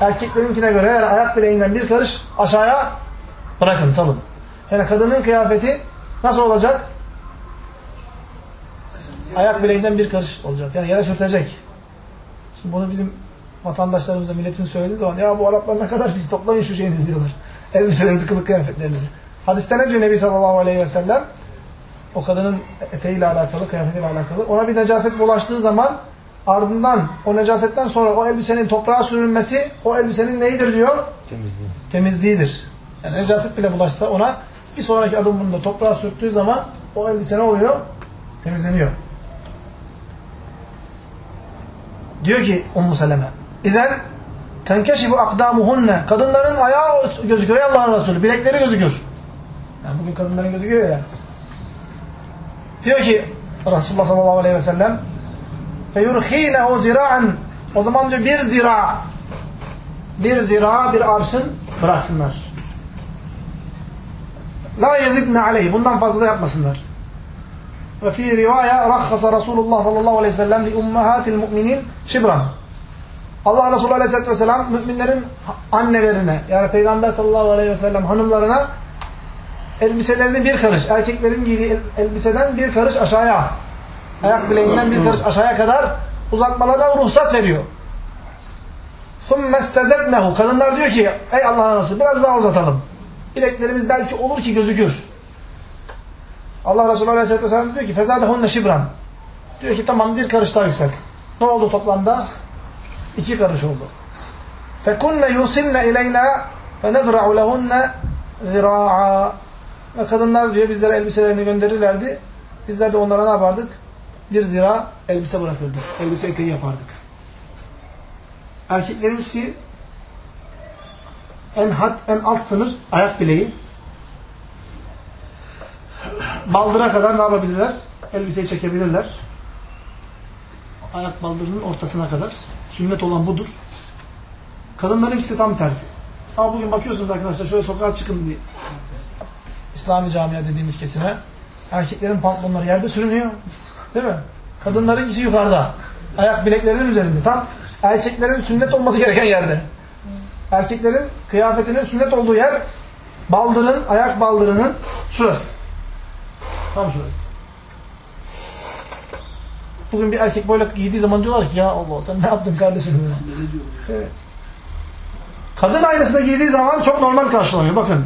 erkeklerinkine göre yani ayak bileğinden bir karış aşağıya bırakın, salın. Yani kadının kıyafeti nasıl olacak? Ayak bileğinden bir karış olacak. Yani yere sürtecek. Şimdi bunu bizim vatandaşlarımıza, milletimiz söylediği zaman ya bu Araplar ne kadar biz toplayın şu şeyinizi diyorlar. Elbiselerinizi, kılık kıyafetlerinizi. Hadiste ne diyor Nebi sallallahu aleyhi ve sellem? O kadının eteğiyle alakalı, kıyafetiyle alakalı. Ona bir necaset bulaştığı zaman ardından o necasetten sonra o elbisenin toprağa sürülmesi o elbisenin neyidir diyor? Temizliği. Temizliğidir. Yani necaset bile bulaşsa ona bir sonraki adımında toprağa sürttüğü zaman o elbise ne oluyor? Temizleniyor. Diyor ki Ummu Seleme İzen tenkeşibu akdamuhunne Kadınların ayağı gözüküyor Allah'ın Resulü. Bilekleri gözüküyor. Yani bugün kadınların gözüküyor ya. Diyor ki Resulullah sallallahu aleyhi ve sellem feyurhinehu zira'an o zaman diyor bir zira bir zira bir arşın bıraksınlar. La yezidne aleyhi. Bundan fazla da yapmasınlar. Ve fi rivaya rakhasa Resulullah sallallahu aleyhi ve sellem li ummahatil mu'minin şibran. Allah Resulü aleyhisselatü vesselam müminlerin annelerine yani Peygamber sallallahu aleyhi ve sellem hanımlarına elbiselerini bir karış, erkeklerin giydiği elbiseden bir karış aşağıya, ayak bileğinden bir karış aşağıya kadar uzatmalarına ruhsat veriyor. ثُمَّ اسْتَزَدْنَهُ Kadınlar diyor ki, ey Allah'ın Resulü biraz daha uzatalım. Bileklerimiz belki olur ki gözükür. Allah Resulü Aleyhisselatü Vesselam diyor ki, فَزَادَهُنَّ şibran. Diyor ki tamam bir karış daha yükselt. Ne oldu toplamda? İki karış oldu. فَكُنَّ يُوسِنَّ اِلَيْنَا فَنَذْرَعُ لَهُنَّ ذِرَاعًا Ve kadınlar diyor bizlere elbiselerini gönderirlerdi. Bizler de onlara ne yapardık? Bir zira elbise bırakırdık. Elbise eteği yapardık. Erkeklerinkisi en had, en alt sınır ayak bileği. Baldıra kadar ne yapabilirler? Elbiseyi çekebilirler. Ayak baldırının ortasına kadar. Sünnet olan budur. Kadınların ikisi tam tersi. Ama bugün bakıyorsunuz arkadaşlar şöyle sokağa çıkın diye. İslami camia dediğimiz kesime. Erkeklerin pantolonları yerde sürünüyor. Değil mi? Kadınların ikisi yukarıda. Ayak bileklerinin üzerinde. Tam erkeklerin sünnet olması gereken yerde. Erkeklerin kıyafetinin sünnet olduğu yer baldırın, ayak baldırının şurası. Tam şurası. Bugün bir erkek böyle giydiği zaman diyorlar ki ya Allah sen ne yaptın kardeşim? Evet. Kadın aynasında giydiği zaman çok normal karşılanıyor. Bakın.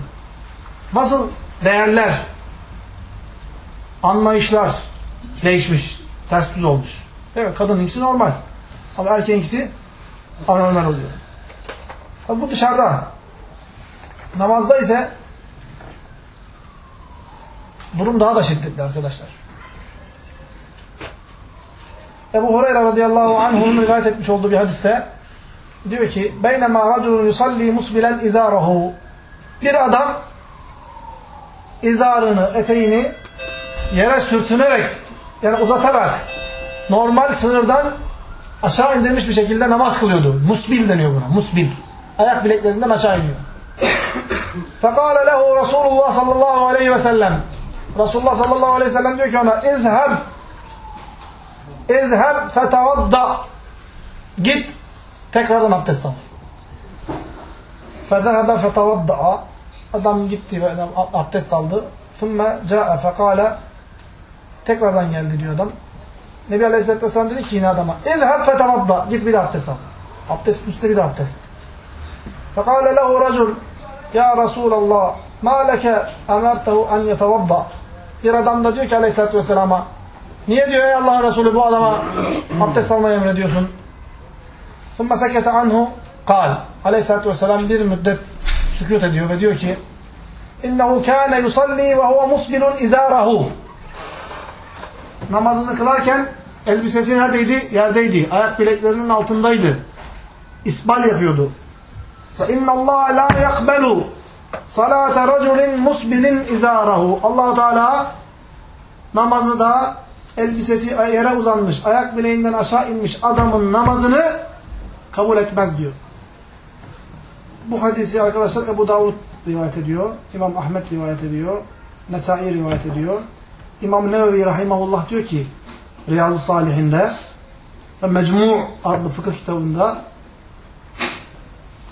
Nasıl değerler, anlayışlar değişmiş, ters düz olmuş. Evet, kadının ikisi normal. Ama erkeğin ikisi anormal oluyor. Tabi bu dışarıda. Namazda ise durum daha da şiddetli arkadaşlar. Ebu Hureyre radıyallahu anh'un rivayet etmiş olduğu bir hadiste diyor ki Beynema raculun yusalli musbilen izarahu Bir adam izarını, eteğini yere sürtünerek yani uzatarak normal sınırdan aşağı indirmiş bir şekilde namaz kılıyordu. Musbil deniyor buna. Musbil. Ayak bileklerinden aşağı iniyor. Fekale lehu Resulullah sallallahu aleyhi ve sellem Resulullah sallallahu aleyhi ve sellem diyor ki ona izheb اِذْهَبْ فَتَوَدَّ Git tekrardan abdest al. فَذَهَبَ فَتَوَدَّعَ Adam gitti ve abdest aldı. ثُمَّ جَاءَ فَقَالَ Tekrardan geldi diyor adam. Nebi Aleyhisselatü Vesselam dedi ki yine adama اِذْهَبْ فَتَوَدَّ Git bir de abdest al. Abdest üstüne bir de abdest. فَقَالَ لَهُ رَجُلٌ Ya Resulallah مَا لَكَ اَمَرْتَهُ اَنْ يَتَوَضَّ Bir adam da diyor ki Aleyhisselatü Vesselam'a Niye diyor ey Allah'ın Resulü bu adama abdest almayı emrediyorsun? ثُمَّ سَكَتَ عَنْهُ قال Aleyhisselatü Vesselam bir müddet sükut ediyor ve diyor ki اِنَّهُ كَانَ يُصَلِّي وَهُوَ مُسْبِلٌ اِزَارَهُ Namazını kılarken elbisesi neredeydi? Yerdeydi. Ayak bileklerinin altındaydı. İsbal yapıyordu. فَاِنَّ اللّٰهَ لَا يَقْبَلُ صَلَاةَ رَجُلٍ مُسْبِلٍ اِزَارَهُ allah Teala namazı da elbisesi yere uzanmış, ayak bileğinden aşağı inmiş adamın namazını kabul etmez diyor. Bu hadisi arkadaşlar Ebu Davud rivayet ediyor. İmam Ahmet rivayet ediyor. Nesai rivayet ediyor. İmam Nevevi Rahimahullah diyor ki Riyazu Salihinde ve Mecmu adlı fıkıh kitabında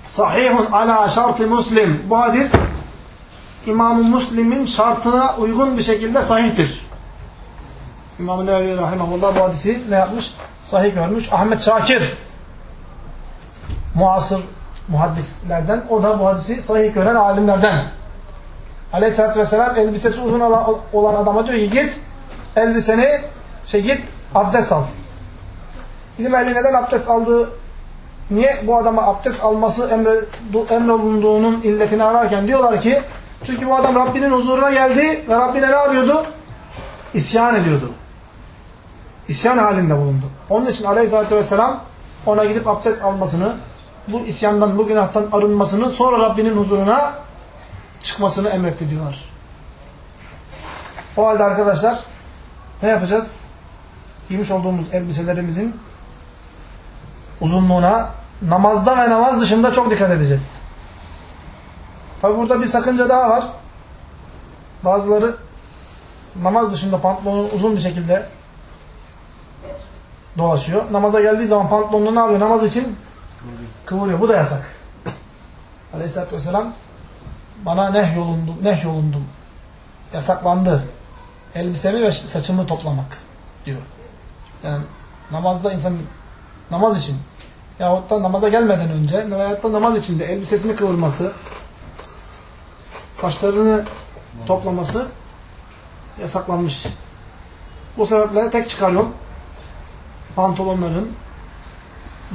sahihun ala şartı muslim. Bu hadis İmam-ı Müslim'in şartına uygun bir şekilde sahihtir. İmam-ı Nevevi Rahimahullah bu hadisi ne yapmış? Sahih görmüş. Ahmet Şakir muasır muhaddislerden. O da bu hadisi sahih gören alimlerden. Aleyhisselatü Vesselam elbisesi uzun olan adama diyor ki git elbiseni şey git abdest al. İlim ehli neden abdest aldığı niye bu adama abdest alması emre, emrolunduğunun illetini ararken diyorlar ki çünkü bu adam Rabbinin huzuruna geldi ve Rabbine ne yapıyordu? İsyan ediyordu. İsyan halinde bulundu. Onun için Aleyhisselatü Vesselam ona gidip abdest almasını, bu isyandan, bu günahtan arınmasını, sonra Rabbinin huzuruna çıkmasını emretti diyorlar. O halde arkadaşlar ne yapacağız? Giymiş olduğumuz elbiselerimizin uzunluğuna namazda ve namaz dışında çok dikkat edeceğiz. Tabi burada bir sakınca daha var. Bazıları namaz dışında pantolonu uzun bir şekilde dolaşıyor. Namaza geldiği zaman pantolonunu ne yapıyor? Namaz için kıvırıyor. Bu da yasak. Aleyhisselatü Vesselam bana neh yolundum, neh yolundum. Yasaklandı. Elbisemi ve saçımı toplamak diyor. Yani namazda insan namaz için yahut da namaza gelmeden önce veyahut da namaz içinde elbisesini kıvırması saçlarını toplaması yasaklanmış. Bu sebeple tek çıkar yol pantolonların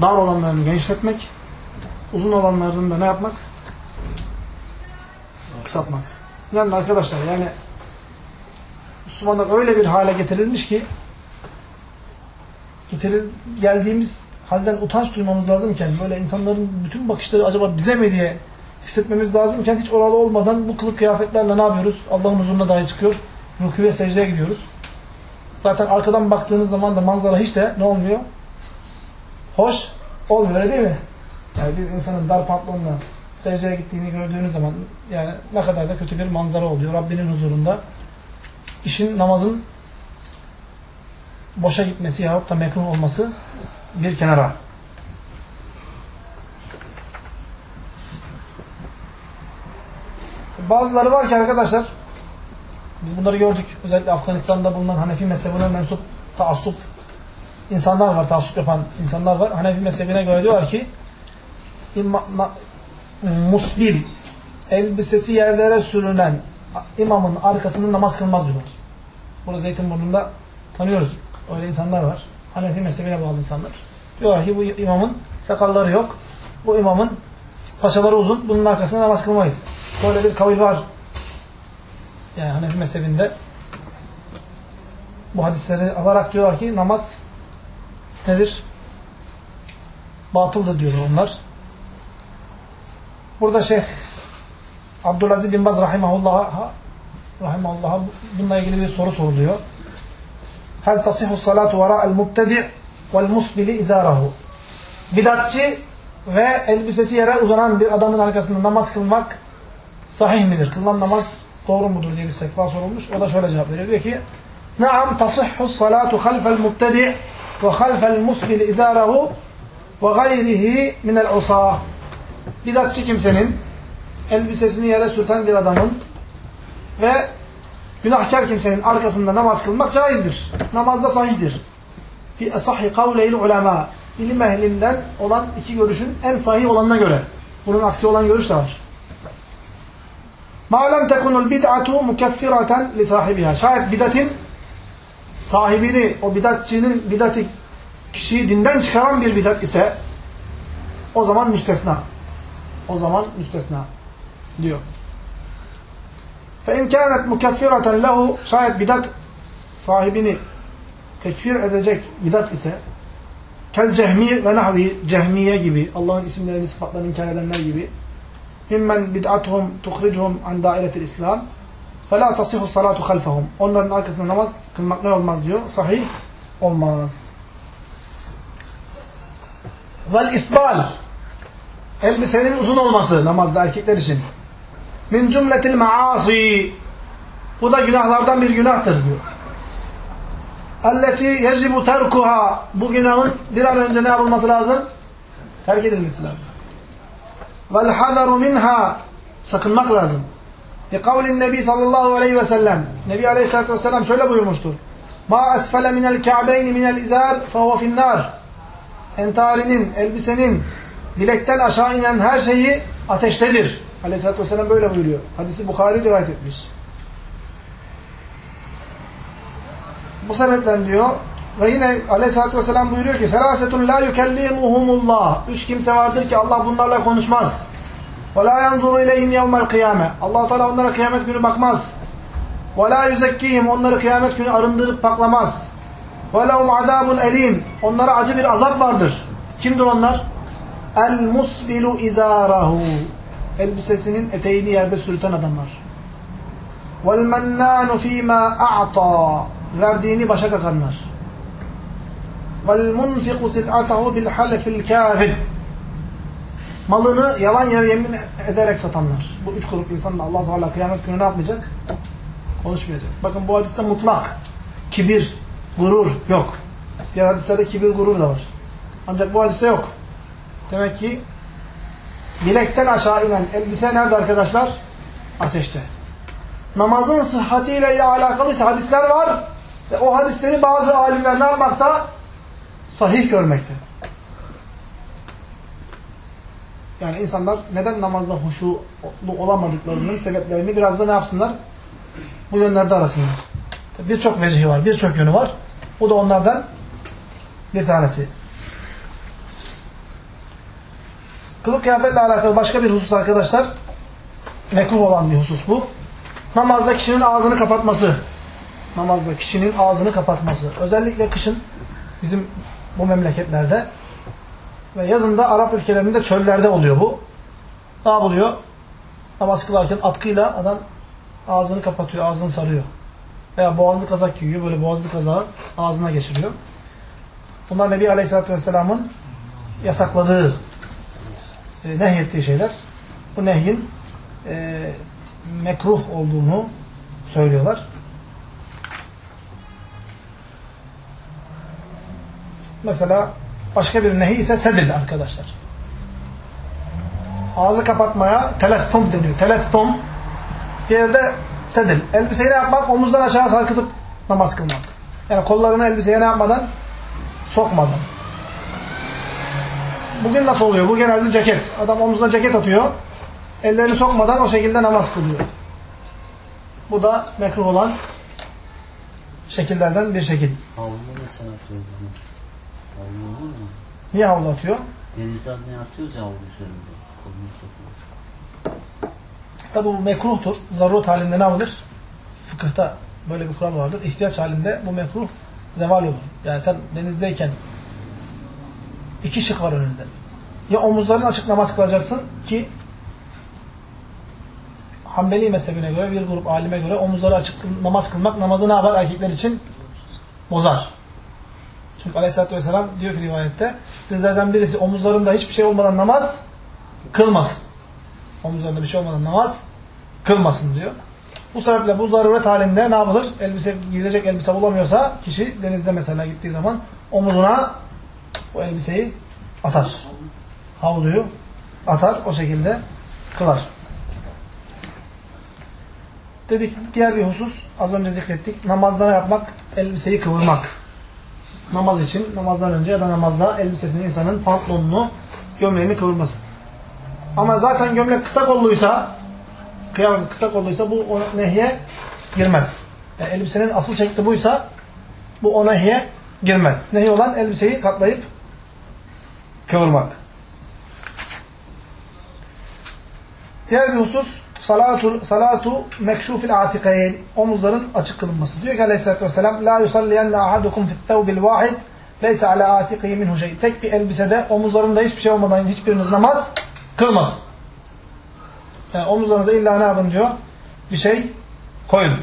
dar olanlarını genişletmek uzun olanlarını da ne yapmak? Kısaltmak. Yani arkadaşlar yani Müslümanlar öyle bir hale getirilmiş ki getiril, geldiğimiz halden utanç duymamız lazımken böyle insanların bütün bakışları acaba bize mi diye hissetmemiz lazımken hiç oralı olmadan bu kılık kıyafetlerle ne yapıyoruz? Allah'ın huzuruna dahi çıkıyor. Rükû ve secdeye gidiyoruz. Zaten arkadan baktığınız zaman da manzara hiç de ne olmuyor? Hoş olmuyor öyle değil mi? Yani bir insanın dar pantolonla secdeye gittiğini gördüğünüz zaman yani ne kadar da kötü bir manzara oluyor Rabbinin huzurunda. İşin namazın boşa gitmesi yahut da mekruh olması bir kenara. Bazıları var ki arkadaşlar biz bunları gördük. Özellikle Afganistan'da bulunan Hanefi mezhebine mensup taassup insanlar var. Taassup yapan insanlar var. Hanefi mezhebine göre diyorlar ki musbil elbisesi yerlere sürünen imamın arkasında namaz kılmaz diyorlar. Burada Zeytinburnu'nda tanıyoruz. Öyle insanlar var. Hanefi mezhebine bağlı insanlar. Diyorlar ki bu imamın sakalları yok. Bu imamın paçaları uzun. Bunun arkasında namaz kılmayız. Böyle bir kavil var. Yani Hanefi mezhebinde bu hadisleri alarak diyorlar ki namaz nedir? Batıldır diyorlar onlar. Burada Şeyh Abdülaziz bin Baz rahimahullah'a rahimahullah'a bununla ilgili bir soru soruluyor. Hel tasihu salatu vara'el mubtedi' vel musbili izarahu. Bidatçı ve elbisesi yere uzanan bir adamın arkasında namaz kılmak sahih midir? Kılınan namaz doğru mudur diye bir sekfa sorulmuş. O da şöyle cevap veriyor. Diyor ki Naam tasihhu salatu halfel mubtedi' ve halfel musbili izarahu ve gayrihi minel usah. Bidatçı kimsenin elbisesini yere sürten bir adamın ve günahkar kimsenin arkasında namaz kılmak caizdir. Namazda sahihdir. Fi esahhi kavleyl ulema. İlim ehlinden olan iki görüşün en sahih olanına göre. Bunun aksi olan görüş de var. Ma lem tekunul bid'atu mukeffiratan li sahibiha. Şayet bidatin sahibini, o bidatçının bidati kişiyi dinden çıkaran bir bidat ise o zaman müstesna. O zaman müstesna diyor. فَاِنْ كَانَتْ مُكَفِّرَةً lehu Şayet bidat sahibini tekfir edecek bidat ise kel cehmi ve nahvi cehmiye gibi Allah'ın isimlerini sıfatlarını inkar edenler gibi mimmen bid'atuhum tuhricuhum an dairetil İslam fela tasihu salatu halfahum. Onların arkasında namaz kılmak ne olmaz diyor? Sahih olmaz. Vel isbal elbisenin uzun olması namazda erkekler için. Min cümletil maasi bu da günahlardan bir günahtır diyor. Elleti yecibu terkuha bu günahın bir an önce ne yapılması lazım? Terk edilmesi lazım vel hazaru minha sakınmak lazım. Li kavlin Nebi sallallahu aleyhi ve sellem. Nebi aleyhissalatu vesselam şöyle buyurmuştur. Ma esfele minel ka'beyni minel izar fehuve finnar. Entarinin, elbisenin dilekten aşağı inen her şeyi ateştedir. Aleyhisselatü vesselam böyle buyuruyor. Hadisi Bukhari rivayet etmiş. Bu sebepten diyor ve yine Aleyhisselatü vesselam buyuruyor ki Selasetun la yukellimuhumullah Üç kimse vardır ki Allah bunlarla konuşmaz. Ve la yanzuru ileyhim yevmel kıyame allah Teala onlara kıyamet günü bakmaz. Ve la yüzekkihim Onları kıyamet günü arındırıp paklamaz. Ve lehum azabun elim Onlara acı bir azap vardır. Kimdir onlar? El musbilu izarahu Elbisesinin eteğini yerde sürten adamlar. Vel mennanu fîmâ a'ta Verdiğini başa kakanlar. Sil'atahu bil halefil kâzib Malını yalan yere yemin ederek satanlar. Bu üç grup insan da Allah Teala kıyamet günü ne yapmayacak? Konuşmayacak. Bakın bu hadiste mutlak kibir, gurur yok. Diğer hadislerde kibir, gurur da var. Ancak bu hadiste yok. Demek ki bilekten aşağı inen elbise nerede arkadaşlar? Ateşte. Namazın sıhhatiyle alakalıysa hadisler var ve o hadisleri bazı alimler ne yapmakta? Sahih görmekte. Yani insanlar neden namazda huşulu olamadıklarının sebeplerini biraz da ne yapsınlar? Bu yönlerde arasınlar. Birçok vecihi var, birçok yönü var. Bu da onlardan bir tanesi. Kılık kıyafetle alakalı başka bir husus arkadaşlar. Mekruh olan bir husus bu. Namazda kişinin ağzını kapatması. Namazda kişinin ağzını kapatması. Özellikle kışın bizim bu memleketlerde ve yazında Arap ülkelerinde çöllerde oluyor bu. Ne yapılıyor? Namaz kılarken atkıyla adam ağzını kapatıyor, ağzını sarıyor. Veya boğazlı kazak giyiyor, böyle boğazlı kazağı ağzına geçiriyor. Bunlar Nebi Aleyhisselatü Vesselam'ın yasakladığı, e, nehyettiği şeyler. Bu nehyin e, mekruh olduğunu söylüyorlar. Mesela başka bir nehi ise sedil arkadaşlar. Ağzı kapatmaya telestom deniyor. Telestom yerde sedil. Elbiseyi ne yapmak? Omuzdan aşağı sarkıtıp namaz kılmak. Yani kollarını elbiseye ne yapmadan? Sokmadan. Bugün nasıl oluyor? Bu genelde ceket. Adam omuzuna ceket atıyor. Ellerini sokmadan o şekilde namaz kılıyor. Bu da mekruh olan şekillerden bir şekil. Niye havlu atıyor? Denizde ne atıyoruz ya havlu üzerinde. Kolunu sokuyoruz. Tabi bu mekruhtur. Zaruret halinde ne yapılır? Fıkıhta böyle bir kural vardır. İhtiyaç halinde bu mekruh zeval olur. Yani sen denizdeyken iki şık var önünde. Ya omuzların açık namaz kılacaksın ki Hanbeli mezhebine göre bir grup alime göre omuzları açık namaz kılmak namazı ne yapar erkekler için? Bozar. Çünkü aleyhissalatü vesselam diyor ki rivayette sizlerden birisi omuzlarında hiçbir şey olmadan namaz kılmasın. Omuzlarında bir şey olmadan namaz kılmasın diyor. Bu sebeple bu zaruret halinde ne yapılır? Elbise giyilecek elbise bulamıyorsa kişi denizde mesela gittiği zaman omuzuna o elbiseyi atar. Havluyu atar. O şekilde kılar. Dedik diğer bir husus az önce zikrettik. Namazda ne yapmak? Elbiseyi kıvırmak. Namaz için namazdan önce ya da namazda elbisesini insanın pantolonunu gömleğini kıvırması. Ama zaten gömlek kısa kolluysa kıyamet kısa kolluysa bu o nehye girmez. Yani elbisenin asıl şekli buysa bu o nehye girmez. Nehi olan elbiseyi katlayıp kıvırmak. Diğer bir husus salatu, salatu mekşufil atikayn omuzların açık kılınması. Diyor ki aleyhissalatü vesselam la yusalliyenne ahadukum fit tevbil vahid leyse ala atikihi minhu şey. Tek bir elbisede omuzlarında hiçbir şey olmadan hiçbiriniz namaz kılmasın. Yani omuzlarınıza illa ne yapın diyor? Bir şey koyun.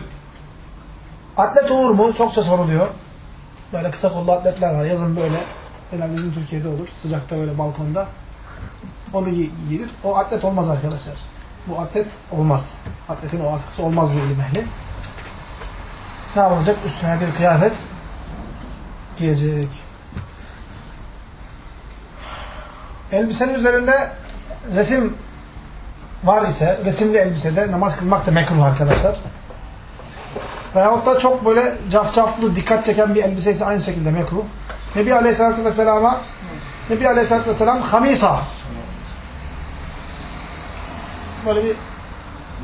Atlet olur mu? Çokça soruluyor. Böyle kısa kollu atletler var. Yazın böyle. Genelde bizim Türkiye'de olur. Sıcakta böyle balkonda. Onu gi giyilir. O atlet olmaz arkadaşlar. Bu atlet olmaz. Atletin o askısı olmaz diyor ilim ehli. Ne yapılacak? Üstüne bir kıyafet giyecek. Elbisenin üzerinde resim var ise resimli elbisede namaz kılmak da mekruh arkadaşlar. Veyahut da çok böyle cafcaflı, dikkat çeken bir elbise ise aynı şekilde mekruh. Nebi Aleyhisselatü Vesselam'a Nebi Aleyhisselatü Vesselam hamisa böyle bir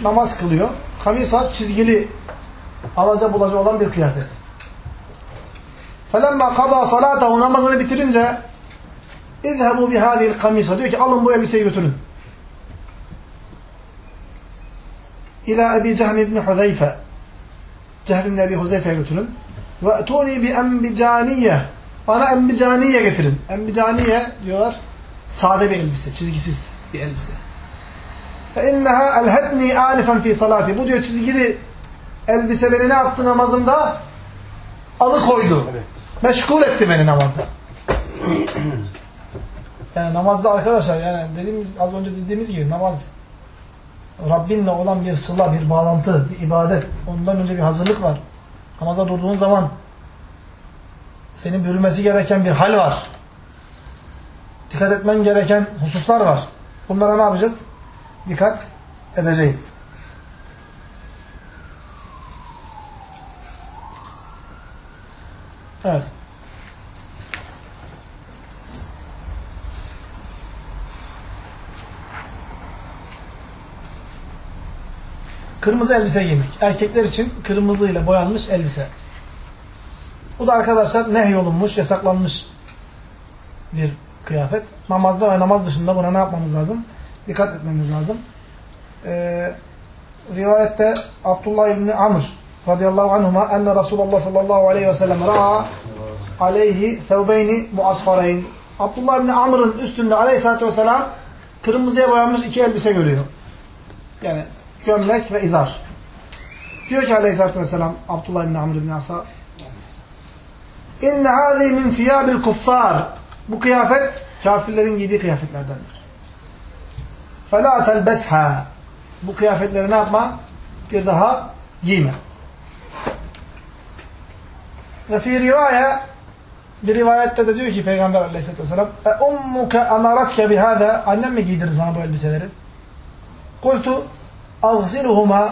namaz kılıyor. Hamisa çizgili alaca bulaca olan bir kıyafet. فَلَمَّا قَضَى صَلَاتَهُ Namazını bitirince اِذْهَبُوا بِهَذِهِ الْقَمِيسَ Diyor ki alın bu elbiseyi götürün. İlâ Ebi Cehm ibn Huzeyfe Cehm ibn Ebi Huzeyfe'ye götürün. وَاَتُونِي بِاَنْبِجَانِيَّ Bana embicaniye getirin. Embicaniye diyorlar sade bir elbise, çizgisiz bir elbise. فَاِنَّهَا اَلْهَدْنِي آنِفًا ف۪ي salati. Bu diyor çizgili elbise beni ne yaptı namazımda? Alıkoydu. Meşgul etti beni namazda. yani namazda arkadaşlar yani dediğimiz az önce dediğimiz gibi namaz Rabbinle olan bir sıla, bir bağlantı, bir ibadet. Ondan önce bir hazırlık var. Namaza durduğun zaman senin bürümesi gereken bir hal var. Dikkat etmen gereken hususlar var. Bunlara ne yapacağız? Dikkat edeceğiz. Evet. Kırmızı elbise giymek. Erkekler için kırmızıyla boyanmış elbise. Bu da arkadaşlar nehyolunmuş, yasaklanmış bir kıyafet. Namazda ve namaz dışında buna ne yapmamız lazım? Dikkat etmemiz lazım. Ee, rivayette Abdullah İbni Amr radıyallahu anhuma enne Resulullah sallallahu aleyhi ve sellem ra'a aleyhi thevbeyni muasfareyn. Abdullah İbni Amr'ın üstünde aleyhissalatü vesselam kırmızıya boyanmış iki elbise görüyor. Yani gömlek ve izar. Diyor ki aleyhissalatü vesselam Abdullah İbni Amr İbni Asa İnne hâzî min thiyâbil kuffâr Bu kıyafet kafirlerin giydiği kıyafetlerdendir. فَلَا تَلْبَسْهَا Bu kıyafetleri ne yapma? Bir daha giyme. Ve fi rivaya bir rivayette de diyor ki Peygamber aleyhissalatü vesselam اُمُّكَ اَمَرَتْكَ بِهَذَا Annem mi giydirdi sana bu elbiseleri? Kultu اَغْزِلُهُمَا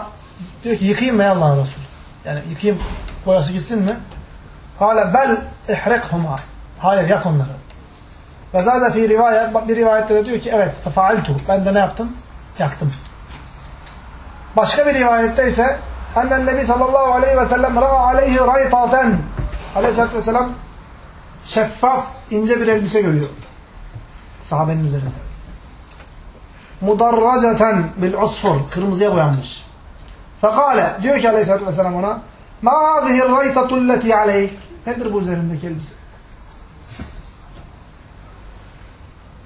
Diyor ki yıkayayım mı ya Allah'ın Resulü? Yani yıkayayım boyası gitsin mi? Kale bel ihrikhuма. Hayır yak onları. Ve zaten fi rivayet, bir rivayette de diyor ki evet fefaaltu. Ben de ne yaptım? Yaktım. Başka bir rivayette ise ennen nebi sallallahu aleyhi ve sellem ra'a aleyhi raytaten. Aleyhisselatü vesselam şeffaf ince bir elbise görüyor. Sahabenin üzerinde. Mudarraceten bil usfur. Kırmızıya boyanmış. Fekale diyor ki aleyhisselatü vesselam ona Ma hazihi raytatu leti. Nedir bu üzerindeki elbise?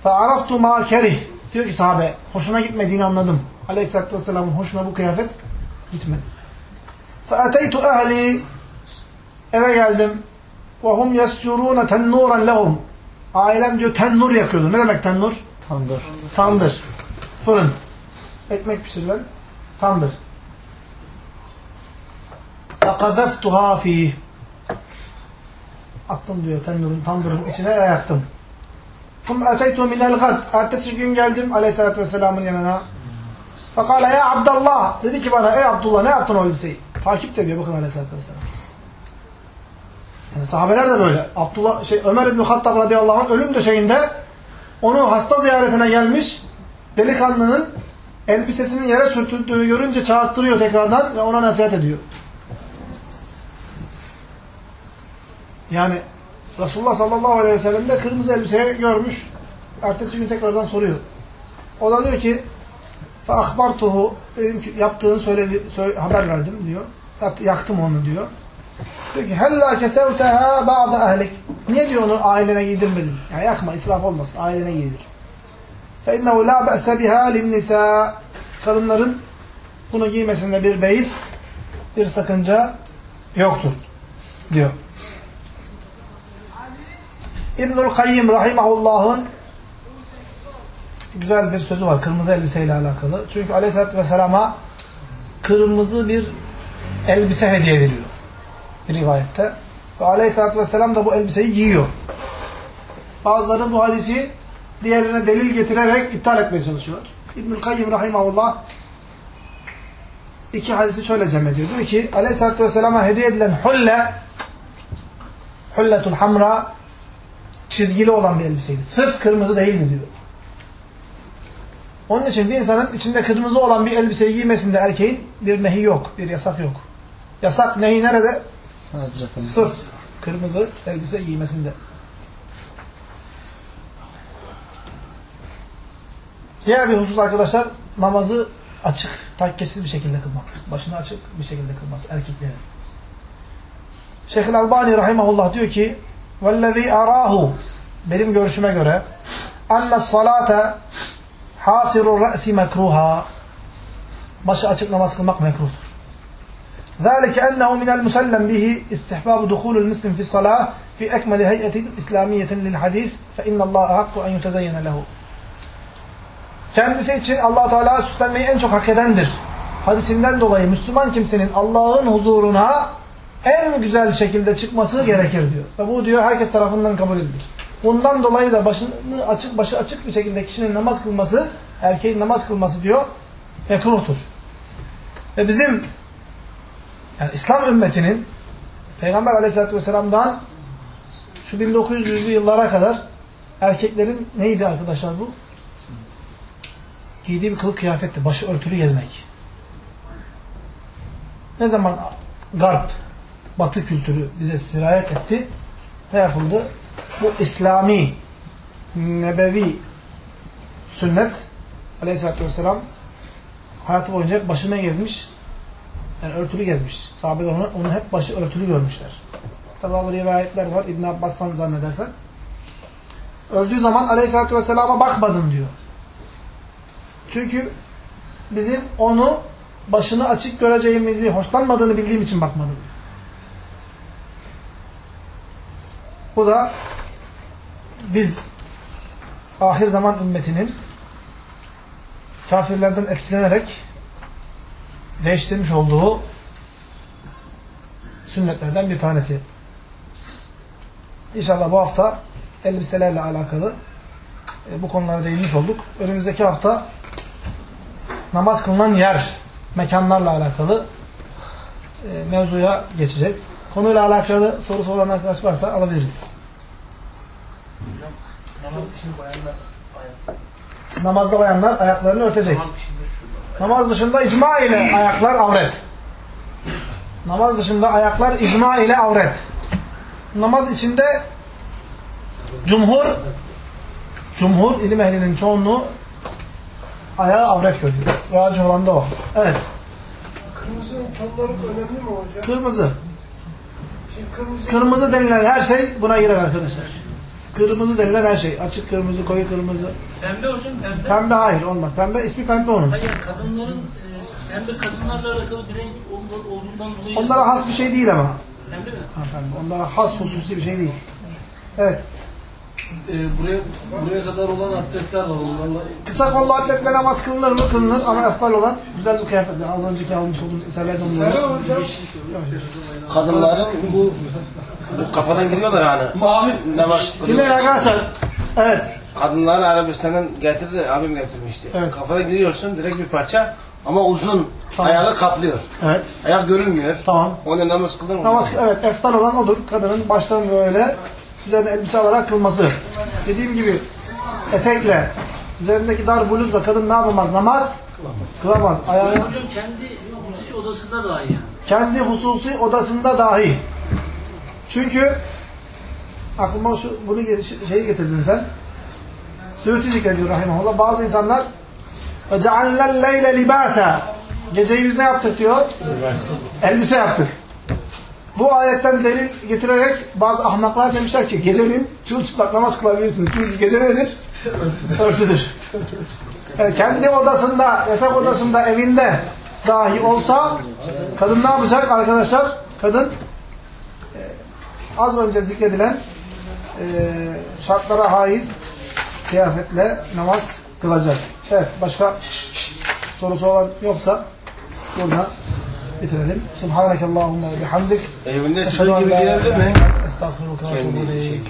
Fe'araftu ma kerih. Diyor ki sahabe, hoşuna gitmediğini anladım. Aleyhisselatü Vesselam'ın hoşuna bu kıyafet gitmedi. Fe'ateytu ehli. Eve geldim. Ve hum yescurûne tennuran lehum. Ailem diyor tennur yakıyordu. Ne demek tennur? Tandır. Tandır. Fırın. Ekmek pişirilen tandır. فَقَذَفْتُهَا ف۪يهِ Attım diyor tendurun, tandırın içine yaktım. ثُمْ اَتَيْتُ مِنَ الْغَدْ Ertesi gün geldim aleyhissalatü vesselamın yanına. فَقَالَ ya Abdullah Dedi ki bana ey Abdullah ne yaptın o elbiseyi? Takip de ediyor bakın aleyhissalatü vesselam. Yani sahabeler de böyle. Abdullah, şey, Ömer İbni Hattab radıyallahu anh ölüm döşeğinde onu hasta ziyaretine gelmiş delikanlının elbisesinin yere sürtüldüğünü görünce çağırttırıyor tekrardan ve ona nasihat ediyor. Yani Resulullah sallallahu aleyhi ve sellem de kırmızı elbiseyi görmüş. Ertesi gün tekrardan soruyor. O da diyor ki فَاَخْبَرْتُهُ Dedim ki yaptığını söyledi, söyle, haber verdim diyor. Yaktım onu diyor. Diyor ki هَلَّا كَسَوْتَهَا بَعْضَ اَهْلِكِ Niye diyor onu ailene giydirmedin? Yani yakma, israf olmasın. Ailene giydir. فَاِنَّهُ لَا بَأْسَ بِهَا لِلنِّسَاءِ Kadınların bunu giymesinde bir beis, bir sakınca yoktur. Diyor. İbnül Kayyim Rahimahullah'ın güzel bir sözü var kırmızı elbiseyle alakalı. Çünkü Aleyhisselatü Vesselam'a kırmızı bir elbise hediye ediliyor. Bir rivayette. Ve Aleyhisselatü Vesselam da bu elbiseyi giyiyor. Bazıları bu hadisi diğerine delil getirerek iptal etmeye çalışıyorlar. İbnül Kayyim Rahimahullah iki hadisi şöyle cem ediyor. Diyor ki Aleyhisselatü Vesselam'a hediye edilen hulle hulletul hamra çizgili olan bir elbiseydi. Sırf kırmızı değildi diyor. Onun için bir insanın içinde kırmızı olan bir elbiseyi giymesinde erkeğin bir nehi yok, bir yasak yok. Yasak nehi nerede? Sadece. Sırf kırmızı elbise giymesinde. Diğer bir husus arkadaşlar namazı açık, takkesiz bir şekilde kılmak. Başını açık bir şekilde kılması erkeklerin. Şeyh Albani rahimahullah diyor ki وَالَّذ۪ي arahu benim görüşüme göre اَنَّ الصَّلَاةَ حَاسِرُ الرَّأْسِ مَكْرُوهَا Başı açık namaz kılmak mekruhtur. ذلك أنه من المسلم به استحباب دخول المسلم في الصلاة في أكمل هيئة إسلامية للحديث فإن الله أحق أن يتزين له. Kendisi için allah Teala süslenmeyi en çok hak edendir. Hadisinden dolayı Müslüman kimsenin Allah'ın huzuruna en güzel şekilde çıkması gerekir diyor. Ve bu diyor herkes tarafından kabul edilir. Bundan dolayı da başını açık, başı açık bir şekilde kişinin namaz kılması, erkeğin namaz kılması diyor, mekruhtur. Ve bizim yani İslam ümmetinin Peygamber aleyhissalatü vesselam'dan şu 1900'lü yıllara kadar erkeklerin neydi arkadaşlar bu? Giydiği bir kılık kıyafetti. Başı örtülü gezmek. Ne zaman garp, batı kültürü bize sirayet etti, ne yapıldı? Bu İslami, nebevi sünnet aleyhissalatü vesselam hayatı boyunca başına gezmiş, yani örtülü gezmiş. Sahabeler onu, onu hep başı örtülü görmüşler. Tabi bazı rivayetler var. İbn Abbas'tan zannedersen. Öldüğü zaman Aleyhisselatü Vesselam'a bakmadım diyor. Çünkü bizim onu başını açık göreceğimizi hoşlanmadığını bildiğim için bakmadım. Bu da biz ahir zaman ümmetinin kafirlerden etkilenerek değiştirmiş olduğu sünnetlerden bir tanesi. İnşallah bu hafta elbiselerle alakalı e, bu konulara değinmiş olduk. Önümüzdeki hafta namaz kılınan yer, mekanlarla alakalı e, mevzuya geçeceğiz. Konuyla alakalı sorusu olan arkadaş varsa alabiliriz. Namazda bayanlar ayaklarını örtecek. Namaz dışında icma ile ayaklar avret. Namaz dışında ayaklar icma ile avret. Namaz içinde cumhur cumhur ilim ehlinin çoğunluğu ayağı avret görüyor. Racih olan da o. Evet. Kırmızının tonları önemli mi hocam? Kırmızı. Kırmızı Kırmızı denilen her şey buna girer arkadaşlar. Kırmızı denilen her şey. Açık kırmızı, koyu kırmızı. Pembe hocam pembe. Pembe hayır olmaz. Pembe ismi pembe onun. Hayır kadınların e, pembe kadınlarla alakalı bir renk ol- olduğundan dolayı. Onlara has bir şey değil ama. Pembe mi? Hanımefendi. Onlara has hususi bir şey değil. Evet. Ee, buraya buraya kadar olan atletler var onlarla. Kısa kollu atletle namaz kılınır mı? Kılınır ama eftal olan güzel bir kıyafetle. Az önceki almış olduğumuz eserlerden sarı buluyoruz. hocam. Kadınların bu, bu kafadan giriyorlar yani. Mavi. Namaz kılıyorlar. arkadaşlar. Evet. Kadınların Arabistan'dan getirdi, abim getirmişti. Evet. Kafadan giriyorsun direkt bir parça ama uzun. Tamam. Ayağı kaplıyor. Evet. Ayak görünmüyor. Tamam. Ona namaz kılır mı? Namaz evet eftal olan odur. Kadının baştan böyle üzerine elbise alarak kılması. Dediğim gibi etekle üzerindeki dar bluzla kadın ne yapamaz? Namaz kılamaz. Ayağı Hocam kendi hususi odasında dahi yani. kendi hususi odasında dahi. Çünkü aklıma şu bunu ge- şeyi getirdin sen. Suyuti zikrediyor rahimahullah. Bazı insanlar وَجَعَلْنَا اللَّيْلَ لِبَاسًا Geceyi biz ne yaptık diyor? Elbise yaptık. Bu ayetten delil getirerek bazı ahmaklar demişler ki gecenin çılçıplak namaz kılabilirsiniz. Çünkü gece nedir? Örtüdür. Yani kendi odasında, yatak odasında, evinde dahi olsa kadın ne yapacak arkadaşlar? Kadın e, az önce zikredilen e, şartlara haiz kıyafetle namaz kılacak. Evet, başka sorusu olan yoksa burada bitirelim. Subhanakallahumma ve bihamdik. Evinde Eşhedü en la ve Kendi etûbü ileyk. şey.